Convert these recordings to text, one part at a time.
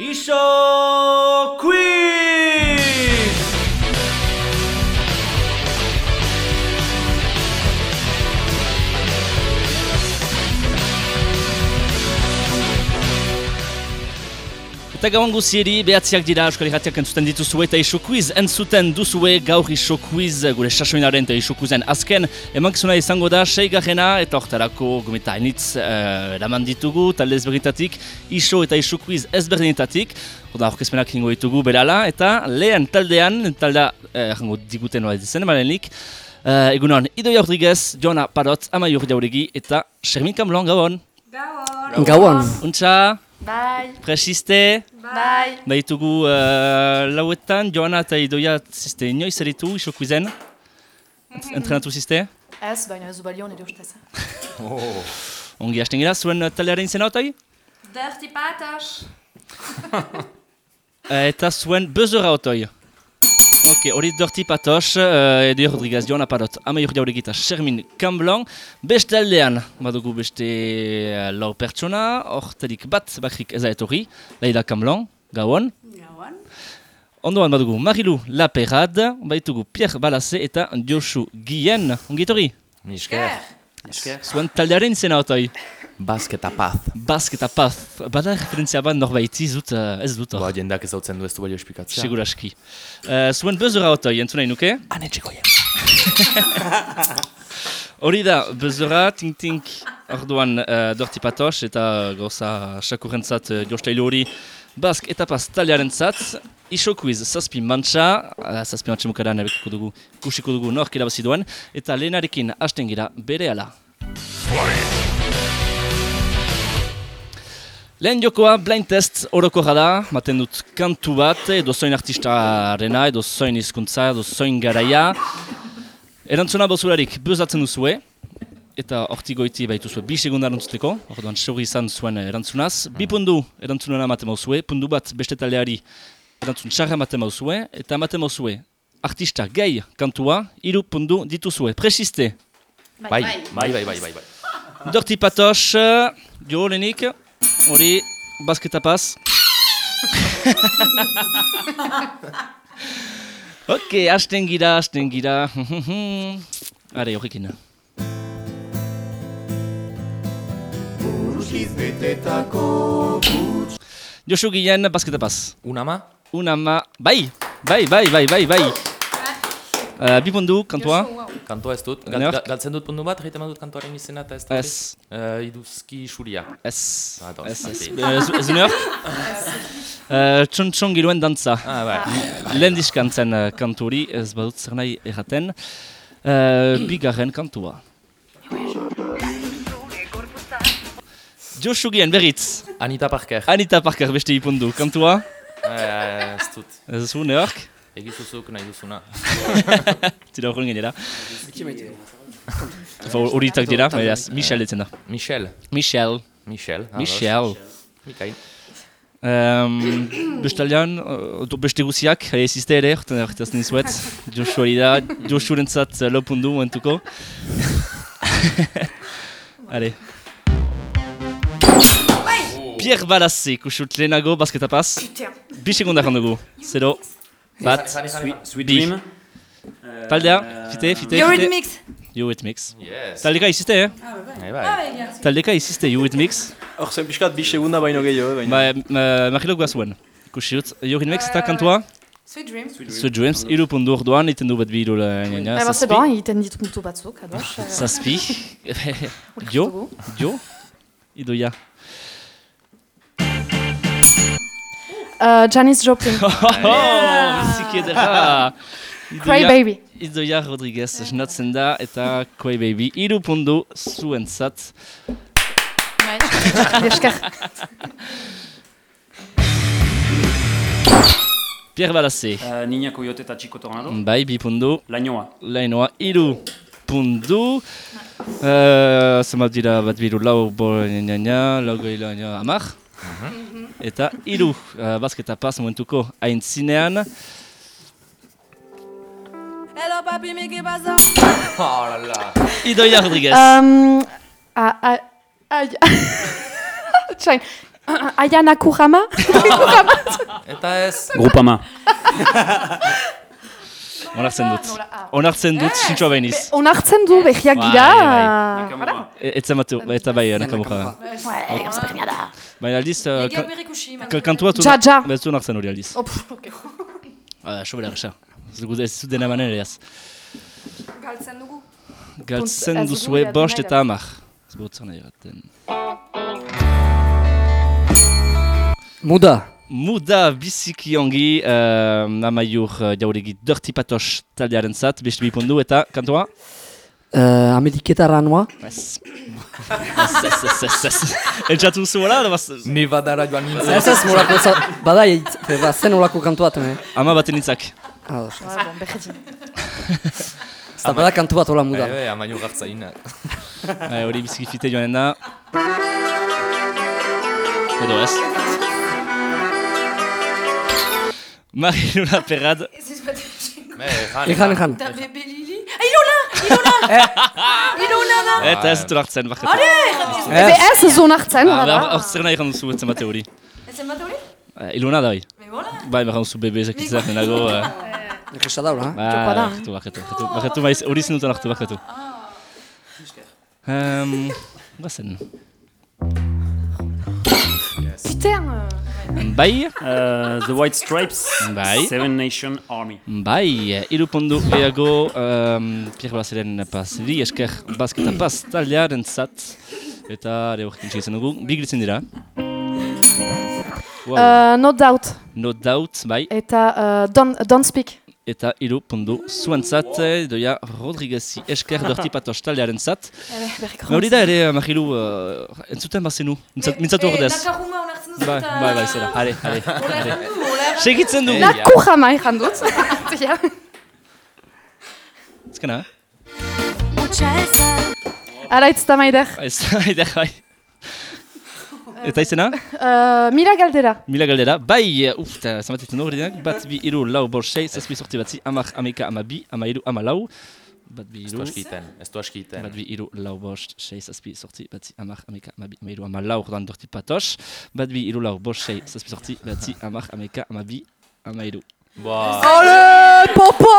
Iso Quiz! Eta gauan guzieri, behatziak dira Euskal Herratiak entzuten dituzue eta iso quiz entzuten duzue gaur iso quiz gure sasoinaren eta iso quizen azken emankizuna izango da seigarrena eta hortarako gometa hainitz uh, eraman ditugu talde ezberdinetatik iso eta iso quiz ezberdinetatik Oda aurkezpenak hingo ditugu berala eta lehen taldean, talda eh, jango diguten nola dizen, malenik uh, Egunon, Idoia Rodriguez, Joana Parot, Amaiur Jauregi eta Shermin Kamlon, gauan Gauan. Gauan. Untxa, Bai. presiste, Bai. Baitugu uh, lauetan, Joana eta Idoia ziste inoiz eritu, iso kuizen? Entrenatu ziste? Ez, baina ez balio nire ustez. Ongi hasten gira, zuen uh, taldearen izena otai? Dirty patas. Eta zuen bezora otoi. Ok, hori Dorti Patos, uh, Edu Rodriguez, Joana Parot, Amaiur Jauregi eta Shermin Kamblon. Beste aldean, badugu beste uh, lau pertsona, hortelik bat bakrik eza etorri, Leila Kamblon, gauan. Gauan. Ondoan badugu Marilu Laperad, baitugu Pierre Balasse eta Josu Guillen. Ongi etorri? Misker. Misker. Zuen taldearen izena otoi. Basketa paz. Bask eta Paz. Bada referentzia bat norbaiti zut, uh, ez dut. Ba, jendak ezautzen du ez du balio espikatzea. Seguraski. Uh, zuen bezora otoi, entzuna inuke? Ane txikoia. Hori da, bezora, tink-tink, orduan uh, Dorti Patos eta gauza sakurrentzat uh, jostailu hori Bask eta Paz taldearen zat. Iso quiz, zazpi mantxa, uh, zazpi mantxa mukadan ebekiko dugu, kusiko dugu nork irabazi duen, eta lehenarekin hasten gira bere ala. Lehen jokoa blind test orokorra da, maten dut kantu bat, edo zoin artistarena, edo zoin hizkuntza, edo zoin garaia. Erantzuna bozularik bezatzen duzue, eta horti goiti baituzue bi segundar entzuteko, orduan seuri izan zuen erantzunaz. Bi pundu erantzunena ematen mauzue, pundu bat beste taldeari erantzun txarra ematen mauzue, eta ematen mauzue artista gai kantua, hiru pundu dituzue. Presiste, Bai, bai, bai, bai, bai, bai. Dorti Patos, jo lehenik, hori basketa paz. ok, hasten gira, hasten gira. Are, horrekin. Josu Guillen, basketa paz. Unama? Unama, bai, bai, bai, bai, bai, bai. Uh, bi pundu, kantua. Kantoa ez dut. Gal, gal, galtzen dut pundu bat, egiten dut kantoaren izena eta ez da. Ez. Uh, iduzki xuria. Ez, Ados, ez, ez. zazpi. Ez, ez uneor? Uh, txon txon giruen dantza. Ah, bai. Lehen diskantzen uh, kantu hori, ez badut zer nahi erraten. Uh, bigarren kantua. Josu Gien, berriz. Anita Parker. Anita Parker beste ipundu. Kantua? Eh, ez dut. Ez zu, neork? Egizuzuk nahi duzuna. Zira horren gainera. Efa horitak dira, beraz, Michel ditzen da. Michel. Michel. Michel. Michel. Mikain. Um, bestaldean, uh, beste guziak, ez izte ere, horretan horretaz nizuet. Josu hori da, Josu rentzat uh, lopundu momentuko. Hale. Pierre Balasse, kusut lehenago, basketa paz. Bi segunda dugu. Zero, bat, Sweet. Dream. taldea, fite, fite, it mix. Yes. Taldeka iziste, eh? Eh, bai. Taldeka iziste, you it mix. Hor zen pixkat bi segunda baino gehiago, baina... Ba, ma- Marilo guazuen. Ikusi dut, mix eta kantua. Sweet dream. Sweet Dreams, iru pundu orduan, iten du bat bi iru Eh, ba, c'est bon, iten dit puntu batzuk, ados. Zazpi. Jo, jo, idoia. Uh, Janis Joplin. Oh, biziki edera. Cry Baby. Idoia Rodriguez esnatzen da eta Koi Baby. Iru pundu zuentzat. Esker. Pierre Balasse. Uh, Niña Coyote eta Chico Tornado. Bai, bi pundu. Lainoa. Lainoa, iru pundu. Uh, Zemat dira bat biru lau bo nina, lau goi lau amar. Eta iru, uh, basketa paz momentuko aintzinean. Hello, papi, pas ça? Oh là là. Idoia Rodriguez. Um, ah, ah, ah, Txain. Aya Nakurama. Eta ez... Grupama. Onartzen dut. Ah. Onartzen dut, sintxoa behiz. Onartzen du behiak gira. Ez zamatu, eta bai. Bai, gauza berdina da. Baina aldiz, ka- kantua tu... Ja, ja. Ez du onartzen hori aldiz. Ok. Ah, sobera, gisa. Ez du dena manen ez. Galtzen dugu. Galtzen duzue bost eta amak. Ez botzen nahi gaten. Muda. Muda biziki ongi, uh, amaiur uh, jauregi Dirty Patos taldearen zat, beste bipundu eta kantua? Uh, Ameriketara noa. Ez. Ez, ez, ez, ez, ez. Entxatu zuela, da baz... Ni badara joan nintzen. Ez ez, molako za... Bada, ba, zen olako kantu bat, eh? Ama baten nintzak. Ados. Ah, bon, behetin. Ez da, bada kantu bat hola muda. Bai, bai, amainu gartzainak. Bai, Hori biziki fite joanen da. Edo ez. Mariluna Perrad, Me, jan, Ejan, ejan. Da bebe Lili. Ah, Ilona! Ilona! Ilona da! eta ez dut hartzen, bakatu. Ebe ez ez onartzen, Ah, bada. Hor zer nahi egin duzu etzen bate hori. Ez emate hori? Eh, Iluna da hori. Me bola? Bai, behar duzu bebe ezakitzak lehenago. eh. Ekesta daula, ha? Jokoa da. Bakatu, bakatu, bakatu. Bakatu, maiz, hori zindutan hartu, bakatu. Um, Bazen. Putain! euh, Bai, Uh, the White Stripes. Bai. Seven Nation Army. bai, irupundu gehiago um, Pierre Baselen pasri, esker basketa pas taldearen zat. Eta, ere horrekin txegitzen dugu, bigritzen dira. Wow. Uh, no doubt. No doubt, bai. Eta uh, don't, don't speak. Eta iru pundu zuentzat, doia Rodriguezi esker dorti patos taldearen zat. Me hori da ere, Marilu, uh, entzuten bazenu, mintzat- mintzatu ordez. Onartzen dut. Bai, bai, bai, zera, are, are. Segitzen dugu. Nakurama ejan dut. Ja. Ezkena, Ara itz da maider. ez da, eder, bai. Eta izena? Uh, mira galdera. Mila galdera, bai, uh, uf, eta zamatetzen hori denak, bat bi iru lau bor sei, zazpi sorti batzi, amak, ameka, ama bi, ama iru, ama lau, bat bi Ez iru, du askiten, ez du askiten. bat bi iru lau bost, sei, zazpi sorti batzi, amak, ameka, ama bi, ama lau, ordan dorti patos, bat bi iru lau bost, sei, zazpi sorti batzi, amak, ameka, ama bi, ama iru. Boa, Ole, popo!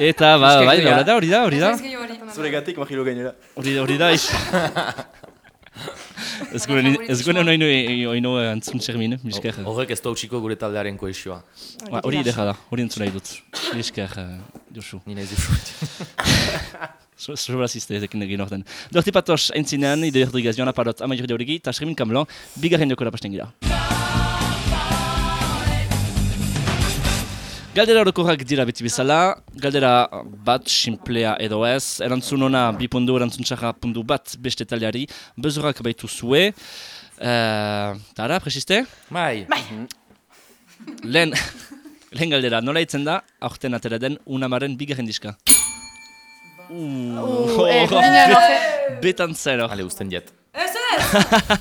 Eta, ba, bai, gehiago. hori da, hori da, hori da, Zure gatik, Mahilo gainera. hori da, hori da. Ez gure, ez gure noinu, oino antzun txermin, misker. horrek ez du hautsiko gure taldearen koesioa. Ba, Hori idea da, hori entzun nahi dut. Misker, uh, Josu. Ni nahi zifut. Sobra zizte ezekin egin orden. Dorti patos entzinean, ide Rodriguez, Joana Parot, Amaiur Jauregi, eta Sremin Kamlan, bigarren joko rapasten gira. Galdera orokorrak dira beti bezala, galdera bat simplea edo ez, erantzun ona bi pundu, erantzun txarra pundu bat beste taldeari, bezurak baitu zue. Uh, tara, presiste? Bai. Lehen, lehen galdera, nola itzen da, aurten atera den unamaren bigarren diska? Uh, eh, ginen, Betan zen hor. Ale, usten diet. Ez ez!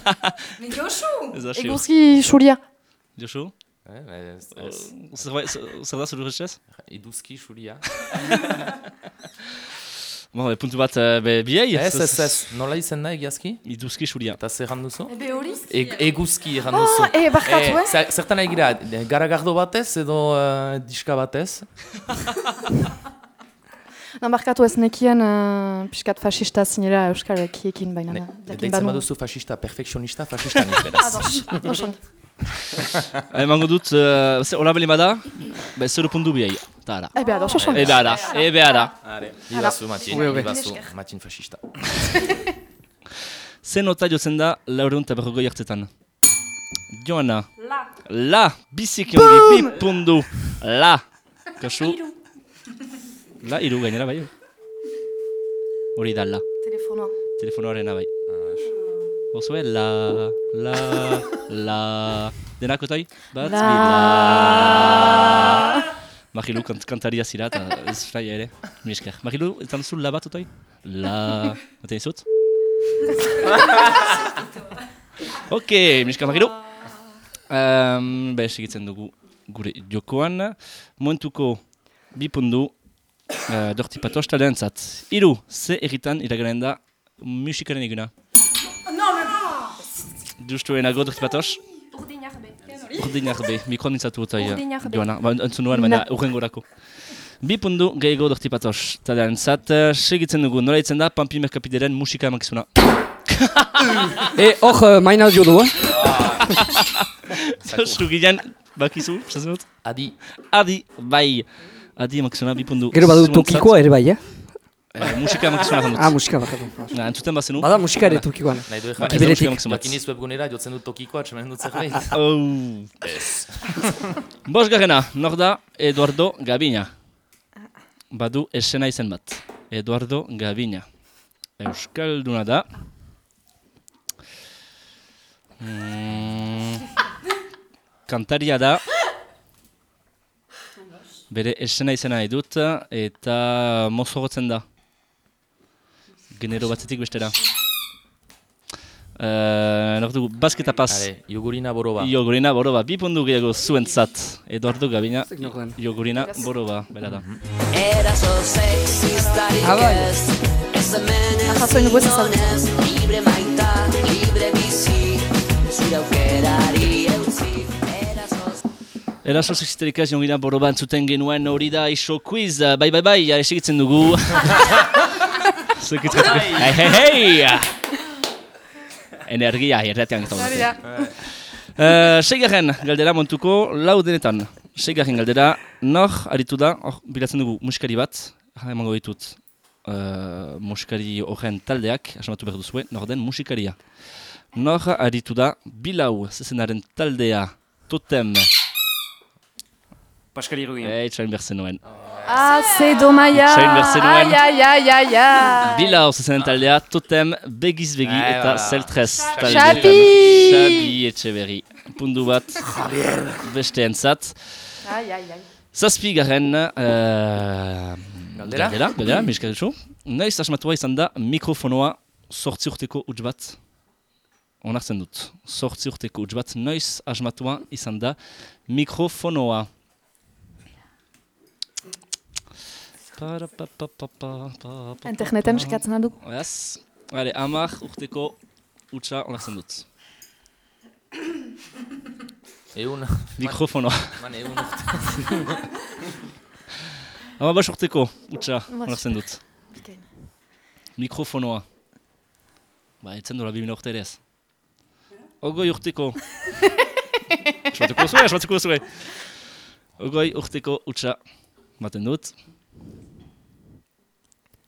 Josu! Eguzki xuria. Josu? Eh, ez- ez- Zer da zure ustez? Iduzki, xuria. Bon, e, puntu bat eh, be, biei? Ez, ez, ez. Nola izen da egiazki? Iduzki suria. Eta zer erran duzu? Ebe hori? E eguzki erran duzu. Ah, eh, barkatu, eh? zer- Zertan egira, garagardo batez edo uh, diska batez? Na, barkatu ez nekien uh, piskat fascista zinera Euskal Ekiekin baina. Ne, banu. baduzu fascista, perfekzionista, fascista nik beraz. Ados. Emango dut, uh, hola beli bada, be, zer puntu biei. Ta ara. Ebe ados, oso. Ebe ara, ebe ara. Ibazu, Matin, ibazu, Matin fascista. Zer nota jotzen da laureun eta berrogoi hartzetan? Joana. La. La, biziki ongi, bi puntu. La. Kasu. La, iru gainera bai. Hori da, la. Telefonoa. Telefonoarena bai. Bozue, la, la, la. Denak otoi? Bat, La. la. Magilu kant kantaria zira eta ez fraia ere. Misker. Magilu, ez duzu la bat otoi? La. Baten izut? ok, misker Magilu. Um, be, segitzen dugu gure jokoan. Momentuko bi pundu uh, dorti patos talentzat. Iru, ze erritan iragaren da musikaren eguna? Justu enago, dorti patos? Urdinak be, mikroan mintzatu eta Urdinak be. joana, ba, entzun nuen, baina urrengorako. Bi pundu gehiago dorti patos. Tadean, zat, eh, segitzen dugu, nola itzen da, Pampi Merkapideren musika emakizuna. E, hor, uh, main audio du, eh? Josu gilean, bakizu, prestatzen dut? Adi. Adi, bai. Adi emakizuna, bi pundu. Gero badu tokikoa ere bai, eh? Eh, musika emakizuna jan dut. Ah, musika bakatu. Na, entzuten bazenu. Bada musika ere tokikoan. Nahi du ejan. ez da musika. Jakiniz webgunera, jotzen dut tokikoa, txemen dut zerbait. Oh. Bos garena, nor da Eduardo Gabina. Badu esena izen bat. Eduardo Gabina. Euskalduna da. Mm. Kantaria da. Bere esena izena edut eta mozorotzen da. Genero batzetik bestera. Uh, nor dugu, basketa paz. Hale, jogurina boroba. Iogurina boroba, bi pundu gehiago zuentzat. Eduardo Gabina? Iogurina boroba, bera da. Era so sexistarik Ah, bai. ez Ez hemen ez ez Libre maita, libre bizi Zure aukerari eutzi Eraso sexisterikas jongina boroba entzuten genuen hori da iso quiz. Bai, bai, bai, esigitzen dugu. Zukitzeko. Hei, hei, hei! Energia, erratean eta Hori da. Uh, Seigarren galdera montuko lau denetan. Seigarren galdera, nor aritu da, hor, bilatzen dugu musikari bat, emango ditut uh, musikari horren taldeak, asmatu behar duzue, nor den musikaria. Nor aritu da, bilau zezenaren taldea, totem, Pascal Irugin. eh, txain berzen noen. Ah, ze domaia. Sain berzen nuen. Ai, ai, ai, ai, ai. Bilau zezenen taldea, totem, begiz begi Ah, eta voilà. zeltrez Xabi! Xabi etxeberri. Pundu bat, beste entzat. Ai, ai, ai. Zazpi garen... Uh, Galdera? Galdera, galdera, miskaritxo. Naiz asmatua izan da mikrofonoa sortzi urteko huts bat. Onartzen dut. Sortzi urteko huts bat. Noiz asmatua izan da mikrofonoa. Interneten eskatzen dugu. Yes. Hale, amar urteko hutsa onartzen dut. Egun. Mikrofonoa. Man, egun. Ama bas urteko Mas- onartzen dut. Mikrofonoa. Ba, etzen dola bimena urte ere ez. Ogoi urteko. Esbatuko zuen, esbatuko zuen. Ogoi urteko hutsa. Baten dut.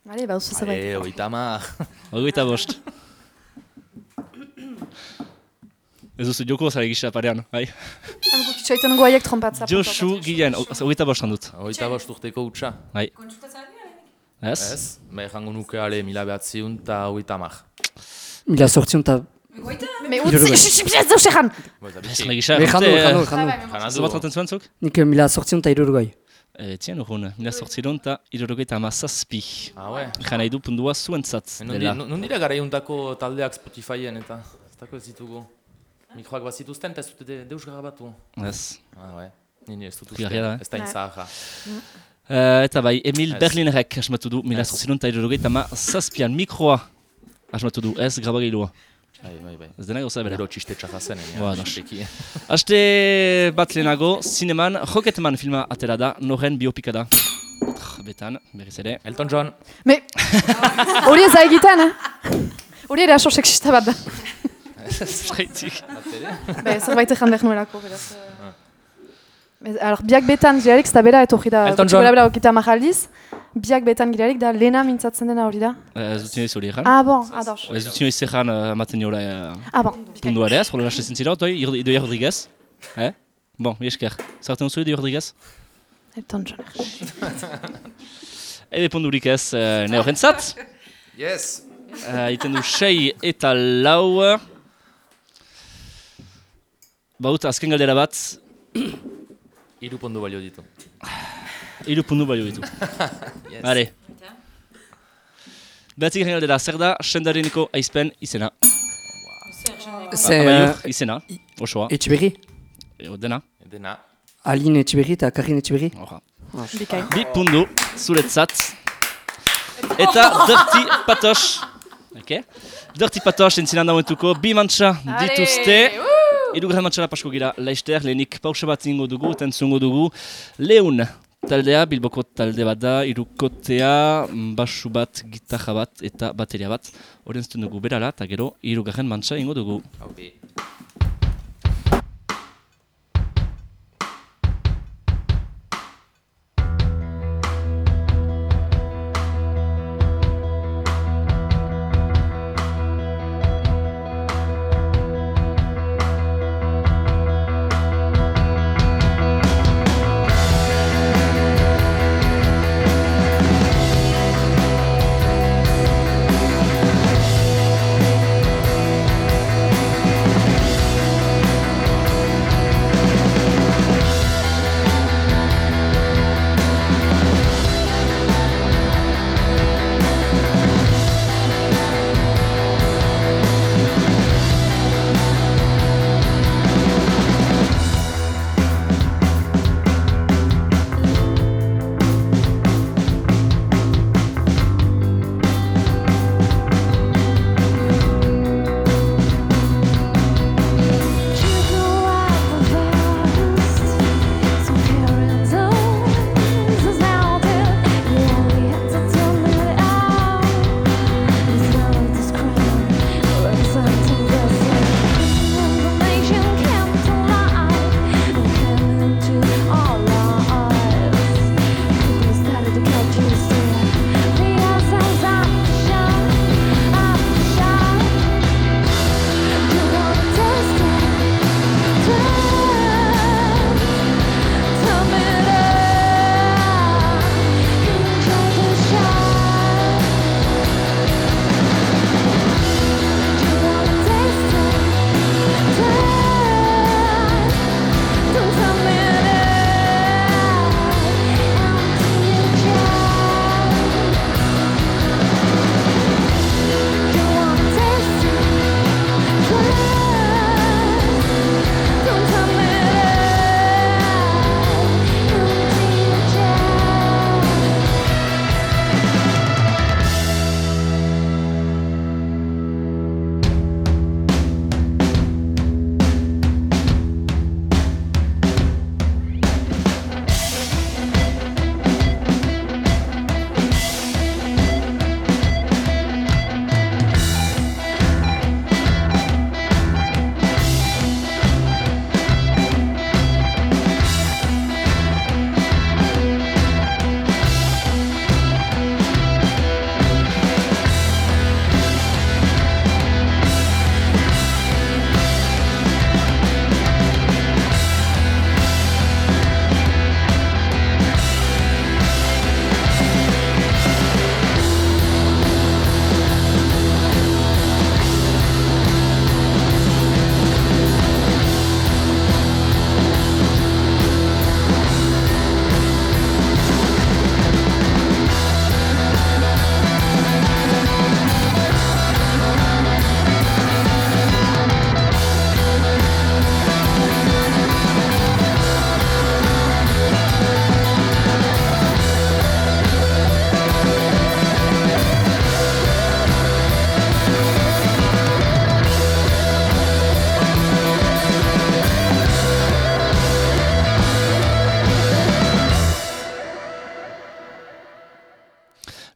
Bale, bauzu zerbait. Hale, oita mar. Ogoita bost. Ez duzu joko zara egisa parean, bai? Hemen kitxoiten guaiek trompatza. Josu Gilen, ogoita bost handut. Oita bost urteko utxa. Bai. Ez? Ez? Ba, jango nuke ale mila behatziun eta oita mar. Mila sortzion eta... Me utzi, ez dut segan. Ez negisa, Me jando, jando, urte... jando. Janadu. Zabat raten zuen zuk? Nik mila sortzion eta irurgoi. E, tien urrun, mila sortziron eta irurogeita ama zazpi. Ah, we. Jana idu pundua zuentzat. dela. Non dira gara iuntako taldeak Spotifyen eta ez dako ez ditugu. Mikroak bat zituzten eta ez dute de, deus grabatu. Ez. Ah, we. Nini ez dut uste. Eh? Ez da inzaharra. Eh, eta bai, Emil. Berlinerek asmatu du, mila sortziron eta irurogeita ama zazpian mikroa asmatu du, ez grabagailua. Bai, bai, bai. Ez dena gauza bera. Gero txiste txarra zen, Ba. Aste bat lehenago, zineman, Rocketman filma atera da, noren biopika da. Trr, Betan, berriz ere. Elton John. Me, hori ez da egiten, eh? Hori ere aso sexista bat da. Fraitik. Be, zerbait egin behar nuelako, beraz. eh. Bez- Alors, biak betan girearik, ez da bera, etorri da, Elton gutxi John. gora bera okita mahaldiz. Biak betan girearik da, lehena mintzatzen dena hori da. Eh, Ez dut inoiz hori egan. Ah, bon, ados. Ez dut inoiz egan uh, ematen niola uh, Ah, bon. pundu ere ez, hola lasetzen zira, otoi, Idoia Rodriguez. Eh? Bon, mi esker. Zarten duzu Idoia Rodriguez? Elton John. Ede pundurik ez, uh, ne horrentzat. Yes! Uh, iten du sei eta lau. Baut, azken galdera bat, Iru pondu balio ditu. Hiru pundu balio ditu. Yes. Hale. Behatzik garen galdera, zer da, sendareneko aizpen izena. Ze, Amaiur, uh, izena, osoa, etxeberri? Eo dena. Dena. Aline etxeberri eta Karin etxeberri? Horra. Bikain. Bi pundu, zuretzat. Eta dirti patos. Okay. Dirty Patosh entzinan daumentuko, bi mantxa dituzte. Hirugarren mantxara pasko gira, laizter, lehenik pausa bat ingo dugu, eta entzungo dugu. Leun taldea, bilboko talde bat da, irukotea, mm, basu bat, gitarra bat eta bateria bat. Horien zuten dugu berala, eta gero, hirugarren mantxa ingo dugu. Haupi.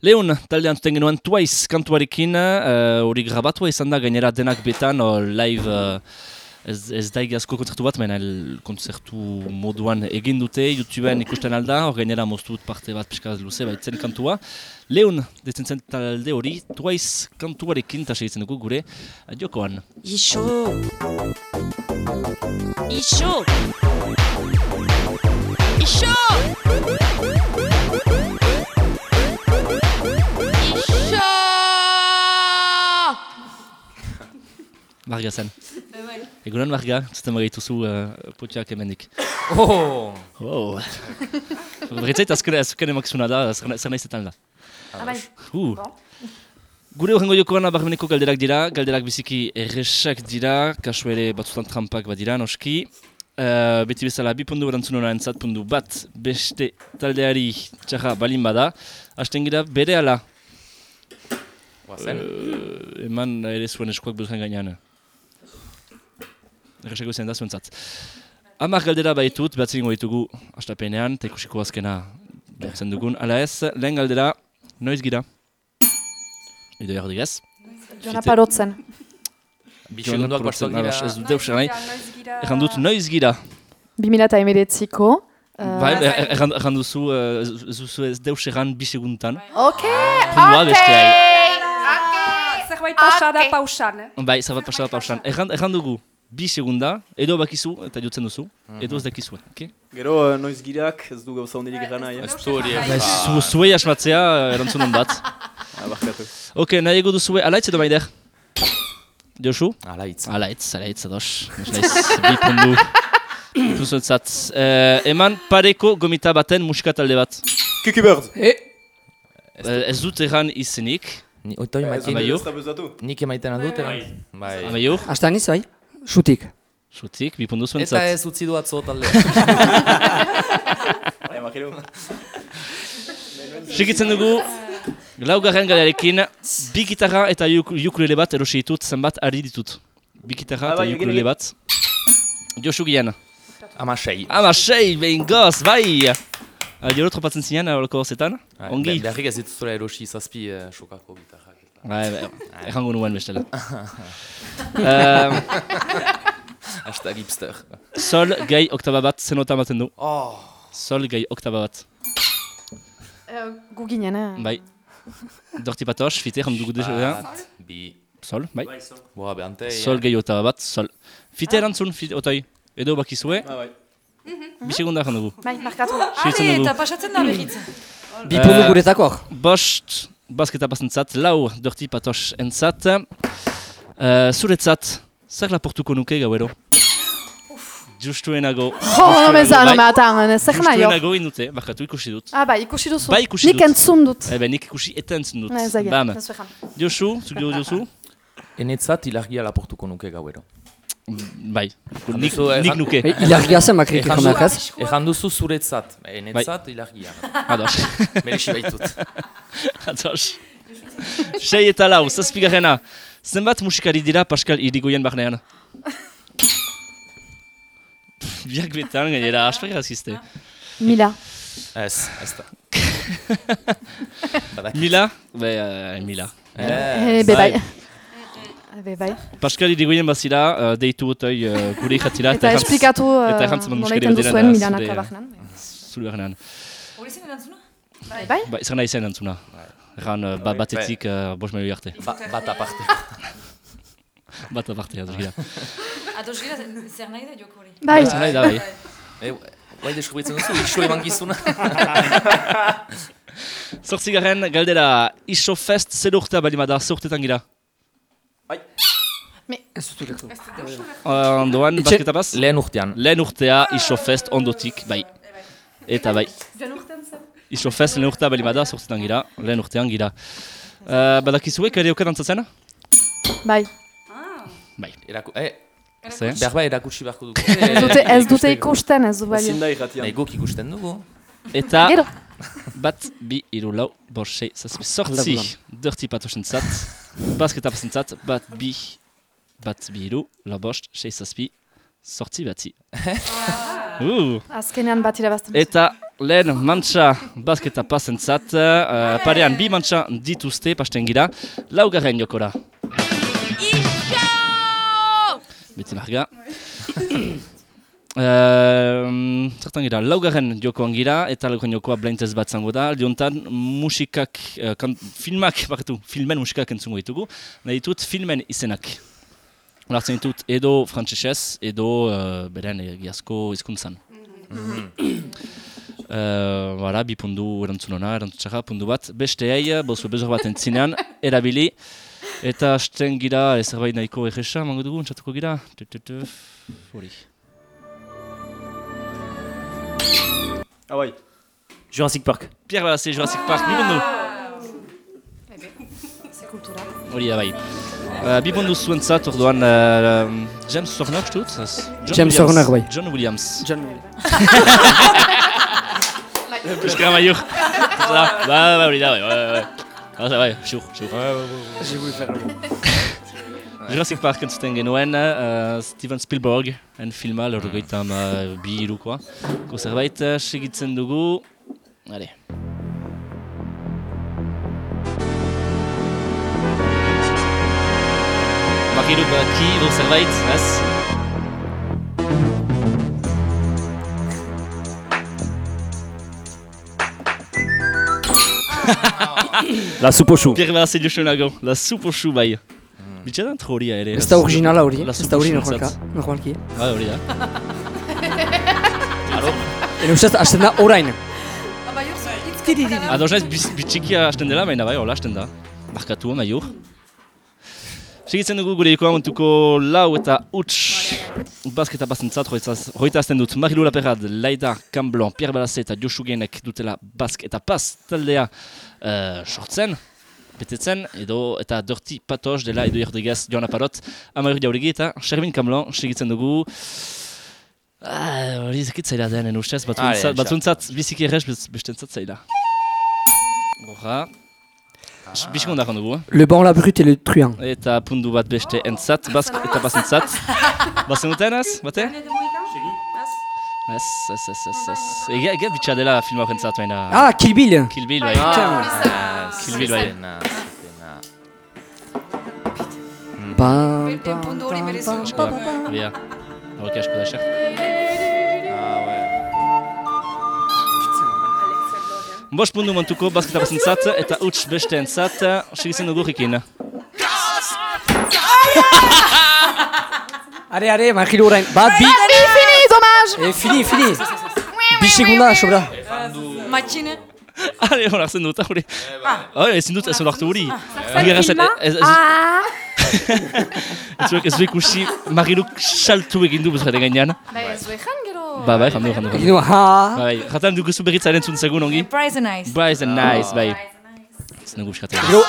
Leun, taldean zuten genuen Twice kantuarekin, eh, hori grabatua izan da gainera denak betan, o, live, eh, ez, ez da asko kontzertu bat, baina el kontzertu moduan egin dute, YouTubean ikusten alda, hor gainera moztu parte bat pixkaz luze baitzen kantua. Leun, dezen zen talde hori, Twice kantuarekin, eta segitzen dugu gure, eh, jokoan. Ixo Ixo Ixo Ixo Marga zen. Egunan Marga, zuten marituzu uh, potxak emendik. Oh! Wow. Berretzait, azken, emakizuna da, zer nahizetan da. Ah, bai. Uh. Bon. Gure horrengo jokoan abarmeneko galderak dira, galderak biziki erresak dira, kasu ere batzutan trampak badira, noski. Uh, beti bezala, bi pundu erantzun hona entzat pundu bat, beste taldeari txarra balin bada. Hasten gira bere ala. Eh, eman ere zuen eskuak bultren gainean. Erresako zen da zuentzat. Amar galdera baitut, behatzen ingo ditugu astapenean, eta ikusiko azkena bertzen dugun. Ala ez, lehen galdera, noiz gira? Ido Rodriguez. Joana parotzen. Bi Joan segunduak Porotzen, batzuk alas, dira. ez dut deus nahi. Erran dut, noiz gira? 2008ko. Uh, Bai, er- erran erran duzu, eh, ez duzu ez deus erran bi segundan. Ok, Pundua beste hai. Zerbait pasa da pausan, eh? Bai, zabat pasara pausan. Erran dugu, bi segunda, edo bakizu, eta jotzen duzu, edo ez dakizue. Okay? Gero, uh, noiz girak, ez du gauza hondirik gana, ja? Ez du hori. Zu, zuei asmatzea, eh, erantzunen bat. Ah. Ok, nahi ego duzue, alaitz edo maider? Josu? Alaitz. Alaitz, alaitz, ados. Bi pundu. Puzuentzat. Eh, eman pareko gomita baten musika talde bat. Kiki Bird! Eh, ez dut erran izenik. Ni otoi Ez maiten. Nik emaiten dut, eran? Bai. Amaiur, Astaniz, bai? Xutik. sutik, bi pundu Eta zuentzat. ez utzi du atzo taldea. Bai, imagino. Segitzen dugu, laugarren galearekin, bi gitarra eta uk ukulele bat erosi ditut, zenbat ari ditut. Bi gitarra Ah, eta bai, ukulele bat. Josu gian. Ama sei. Ama sei, behin goz, bai! Gero tropatzen zinean, horreko horzetan? Bai, Ongi. be- Beharrik ez dituzura erosi zazpi eh, sokako gitarrak. Eta. Bai, bai, errango nuen bestela. um, Hashtag hipster. sol, gai, oktaba bat, zenota ematen du. Oh. Sol, gai, oktaba bat. gu ginen, eh? Bai. Dorti patoš, fite, ram dugu. Bat, bi. Sol, bai. Boa, behante. Sol, gai, oktaba bat, sol. Fite erantzun, fite, otoi. Edo bakizue, Ah, bai. bi segunda erran dugu. Bai, markatu. Dugu. eta pasatzen da berriz. Bi pundu Eh, guretako. Bost, basketa pasentzat, lau, dorti patoš entzat. Uh, zuretzat, zer laportuko nuke gauero? Justuenago. Jo, no me za, no me atan, zer nahi hor. Justuenago inute, bakatu ikusi dut. Ah, bai, ikusi duzu. Bai, ikusi Nik dut. entzun dut. Ebe, nik ikusi eta entzun dut. Da, Bam. ez. Josu, zuk jo Josu? Enetzat ilargia laportuko nuke gauero. Bai, nik, duzu, eh, nik nuke. Ei, Ilargia zen makrik jamak ez? ejan duzu zuretzat. Enetzat ilargia. Ados. Merexi baitut. Ados. Sei eta lau, zazpigarrena. Zenbat musikari dira Pascal Irigoyen barnean? Biak betan, gainera, asperra zizte. Mila. Ez, ez da. Mila? Be, uh, Mila. Eh, Ez. be bai. Bai. Be bai. Pascal Irigoyen bazira, uh, deitu otoi uh, gure ikatila. Eta esplikatu eta uh, errantzaman nola musikari iten bat duzuen milanak abarnan. Zure barnean. Hori zen erantzuna? Bai, bai. Ba, zer nahi zen antzuna. Erran, uh, ba, batetik, uh, bost milioi arte. Ba, bat aparte. Bat aparte, ados gira. Ados gira, zer nahi da joko hori? Bai, Zer nahi da, bai. Eh, Guai deskubritzen duzu, iso eman gizuna. Zortzigarren, galdera, iso fest zer urtea balimada, zer urtetan gira? Ez dut ulertu. Uh, ondoan, Itxe- basketa paz? Lehen urtean. Lehen urtea, iso fest ondotik, bai. Eta bai. Iso fest lehen urtea balimada, urtetan gira, lehen urtean gira. Uh, badakizuek, ere okan antzatzen? bai. Bai. Eraku, eh, Zer? behar ba erakutsi beharko dugu. Ez dute, ikusten, ez du bai. Ezin da irratian. Nahi guk ikusten dugu. Eta Gero. Bat, bi, iru, lau, bost, sei, zazpi, sortzi, Aldabulan. dirti patosentzat, basketa pasentzat, bat, bi, bat, bi, iru, lau, bost, sei, zazpi, sortzi batzi. uh. Azkenean bat irabazten. Eta lehen mantxa basketa pasentzat, uh, parean bi mantxa dituzte, pasten gira, laugarren jokora. Beti marga. Uh, zertan gira, laugarren jokoan gira, eta laugarren jokoa blindtez bat zango da. Liontan musikak, uh, kan, filmak, bakatu, filmen musikak entzungo ditugu. Nahi ditut filmen izenak. Onartzen ditut edo frantsesez, edo uh, beren egiazko hizkuntzan. Uh, voilà, bi pundu erantzunona, erantzutxarra, pundu bat. Beste ei, bozu bezor bat entzinean, erabili. Eta hasten gira, zerbait nahiko egesa, mango dugu, entzatuko gira. Hori. Ah, bai. Jurassic Park. Pierre Balasse, Jurassic Park, bi pundu. Ze kultura. Hori da bai. Uh, zuentzat, orduan, uh, James Horner, stut? Ez? John James Williams. Horner, bai. John Williams. John Euskara maior. Ba, ba, hori da, bai, bai, bai. Ah, bai, xur, xur. J'ai voulu faire le bon. Jurassic Park entzuten genuen, uh, Steven Spielberg, en filma, lorgoita ama bi irukoa. Ko zerbait, segitzen dugu... Hale. Magiruk baki, du zerbait, ez? La soupe au chou. Pierre behar ziliosunago, la suposu bai. Bitxetan troria ere. Ez da originala hori, ez da hori entzat. normalki. Bai, hori da. Ene ustez, hasten da orain. Hitz Ados naiz, bitxikia hasten dela, baina bai, hola hasten da. Markatu, maiur. Segitzen dugu gure ikoa montuko lau eta huts basketa bazentzat, hoita azten dut Marilu Laperad, Laida, Camblon, Pierre Balasse eta Josu Genek dutela bask eta pas taldea uh, sortzen, betetzen, edo eta Dirty Patos dela edo jardegaz Joana Parot, Amaru Jauregi eta Shervin Camblon segitzen dugu Ah, hori zekitzaila denen ustez, batzuntzat, biziki errez bestentzat zaila. Gorra. Bisikon dakon dugu, eh? Le banc, la brute et le truand. eta pundu bat beste entzat, bask eta basentzat. Bazen duten ez, bate? Ez, ez, ez, ez, ez. Ega, ega bitxa dela film horrentzat baina. Ah, Kill Bill Kill Bill, bai. Ah, Kill Bill, bai. Pam, pam, hori pam, merezi pam, du. pam, Asko da, pam. bia. Hauke asko da, xer. Ah, ouais. Bost pundu montuko, bask eta basentzat, eta huts beste entzat, segitzen dugu rikin. Are, are, Marilu orain. Bat, bi... Fini, fini, Eh, fini, fini. Bi segunda, sobra. Matxine. Ale, hor hartzen dut, hori. Oh, ezin dut ez hartu hori. filma? Ah Ez zuek ez zuek ikusi Mariluk saltu egin du bezaren gainean. Bai, ez du ezan gero Ba, bai, jandu, jandu, jandu. Egin du, ha... Bai, jatan dugu zu berritzaren zuntzegun ongi. Prize and ice. Bright and nice, bai. Ez nagu biskatu. Gero,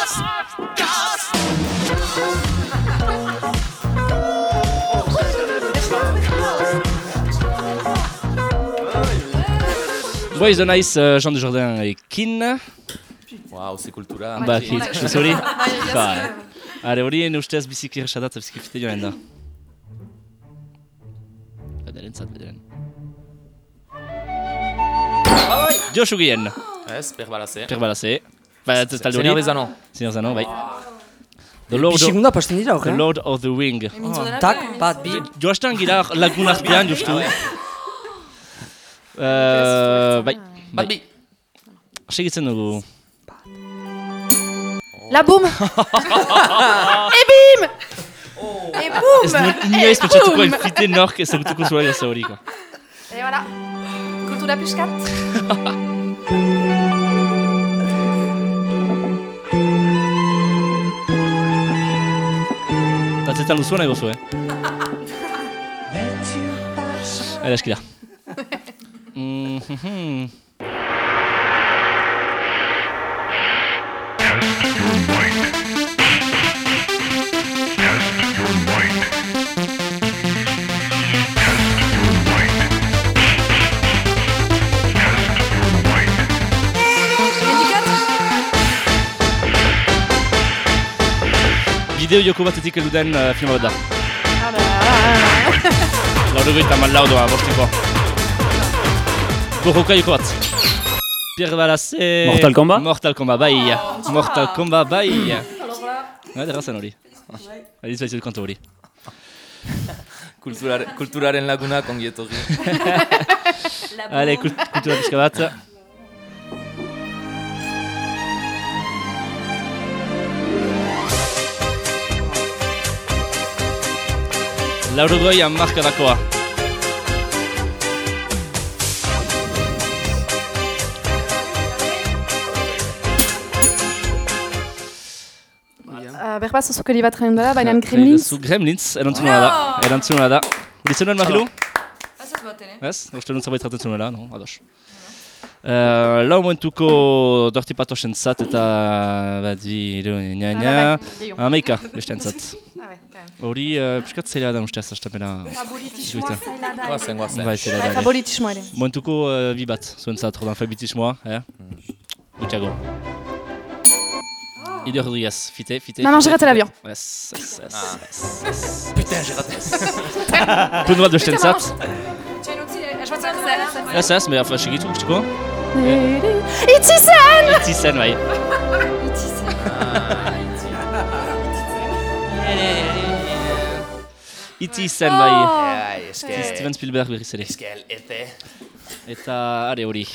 Boys the nice, uh, Jean de Jardin ekin. Waouh, c'est kultura. Ba, kit, ez hori? Ba, Are, hori en ustez biziki erresadat, biziki fite joan da. Bederen zat, bederen. Josu gien, Ez, per balaze. Per Balasse. Ba, ez talde Seigneur hori. des Anneaux. Seigneur Zano, bai. The Lord, pasten dira, the Lord of the Ring. Tak, bat, bi... Gira lagun artean, justu. Uh, bai, Bat bi. Segitzen dugu. La boum Et bim Et boum Ez nuen inoiz pentsatuko enfite nork ezagutuko zuela gauza hori. quoi. Et voilà Kultura pixkat Batzetan duzu nahi gozu, eh? Hala eski da. Mhm. Bideo joko batetik heldu den uh, filma bat da. Laurogeita mal laudoa, bostiko. Gorroka joko bat. Pierre Balasse... Mortal Kombat? Mortal Kombat, bai. Mortal Kombat, bai. Bai, derra zen hori. Adiz baizu kontu hori. Kulturaren, kulturaren lagunak ongi etorri. Ale, kult kultura pixka bat. Laurogoi hamarkadakoa. uh, Berbaz oso keli bat da, baina Gremlins Gremlins, erantzuna da. Erantzuna da. Dizenuen, Marilu? Ez baten, eh? Ez? Uste dut zerbait traten zuela, no? Ados. Uh, lau momentuko Dorti Patosen zat eta bat bi, iru, nia, nia, Ameika, beste entzat. Hori, uh, piskat zela da ustez, astapena. Juita. Guazen, guazen. Bai, zela da. ere. Favoritismo ere Momentuko uh, bi bat, zuen zat, rodan alfabetismoa, eh? Gutxago. Ido Rodriguez, fite, fite. Maman, fite, j'ai raté fite. l'avion. Yes, yes, yes, yes, yes. Putain, j'ai raté. Punkt bat besten zat. Txain utzi, esbatzen zen. Ez ez, me afa segitu guztiko. Itzi zen! Itzi zen, bai. Itzi zen, bai. Ai, eske... Steven Spielberg berriz ere. Eskel, ete. Eta, are hori.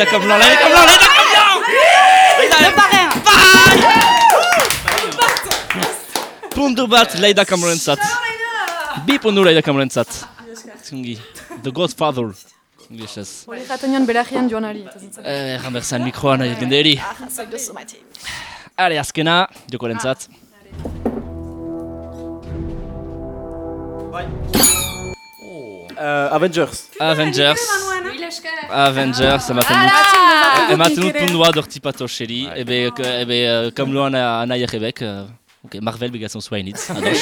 Oh, Laïda Kamlan, Laïda Kamlan, Laïda Kamlan Laïda Puntu bat Laïda Kamlanentzat. Bi puntu Laïda Kamlanentzat. Zungi, The Godfather. Inglesez. Hori jaten joan belagian joanari. eta zintzen. Eh, jan behar zen mikroan nahi genderi. Zoi duzu, Mati. Are, azkena, jokorentzat. Uh, Avengers. Avengers. Avengers, ematen dut. Pundua dortipato xeri. Ebe, ebe, eh, kamloan anai errebek. eh, Ok, Marvel begatzen zua initz, ados.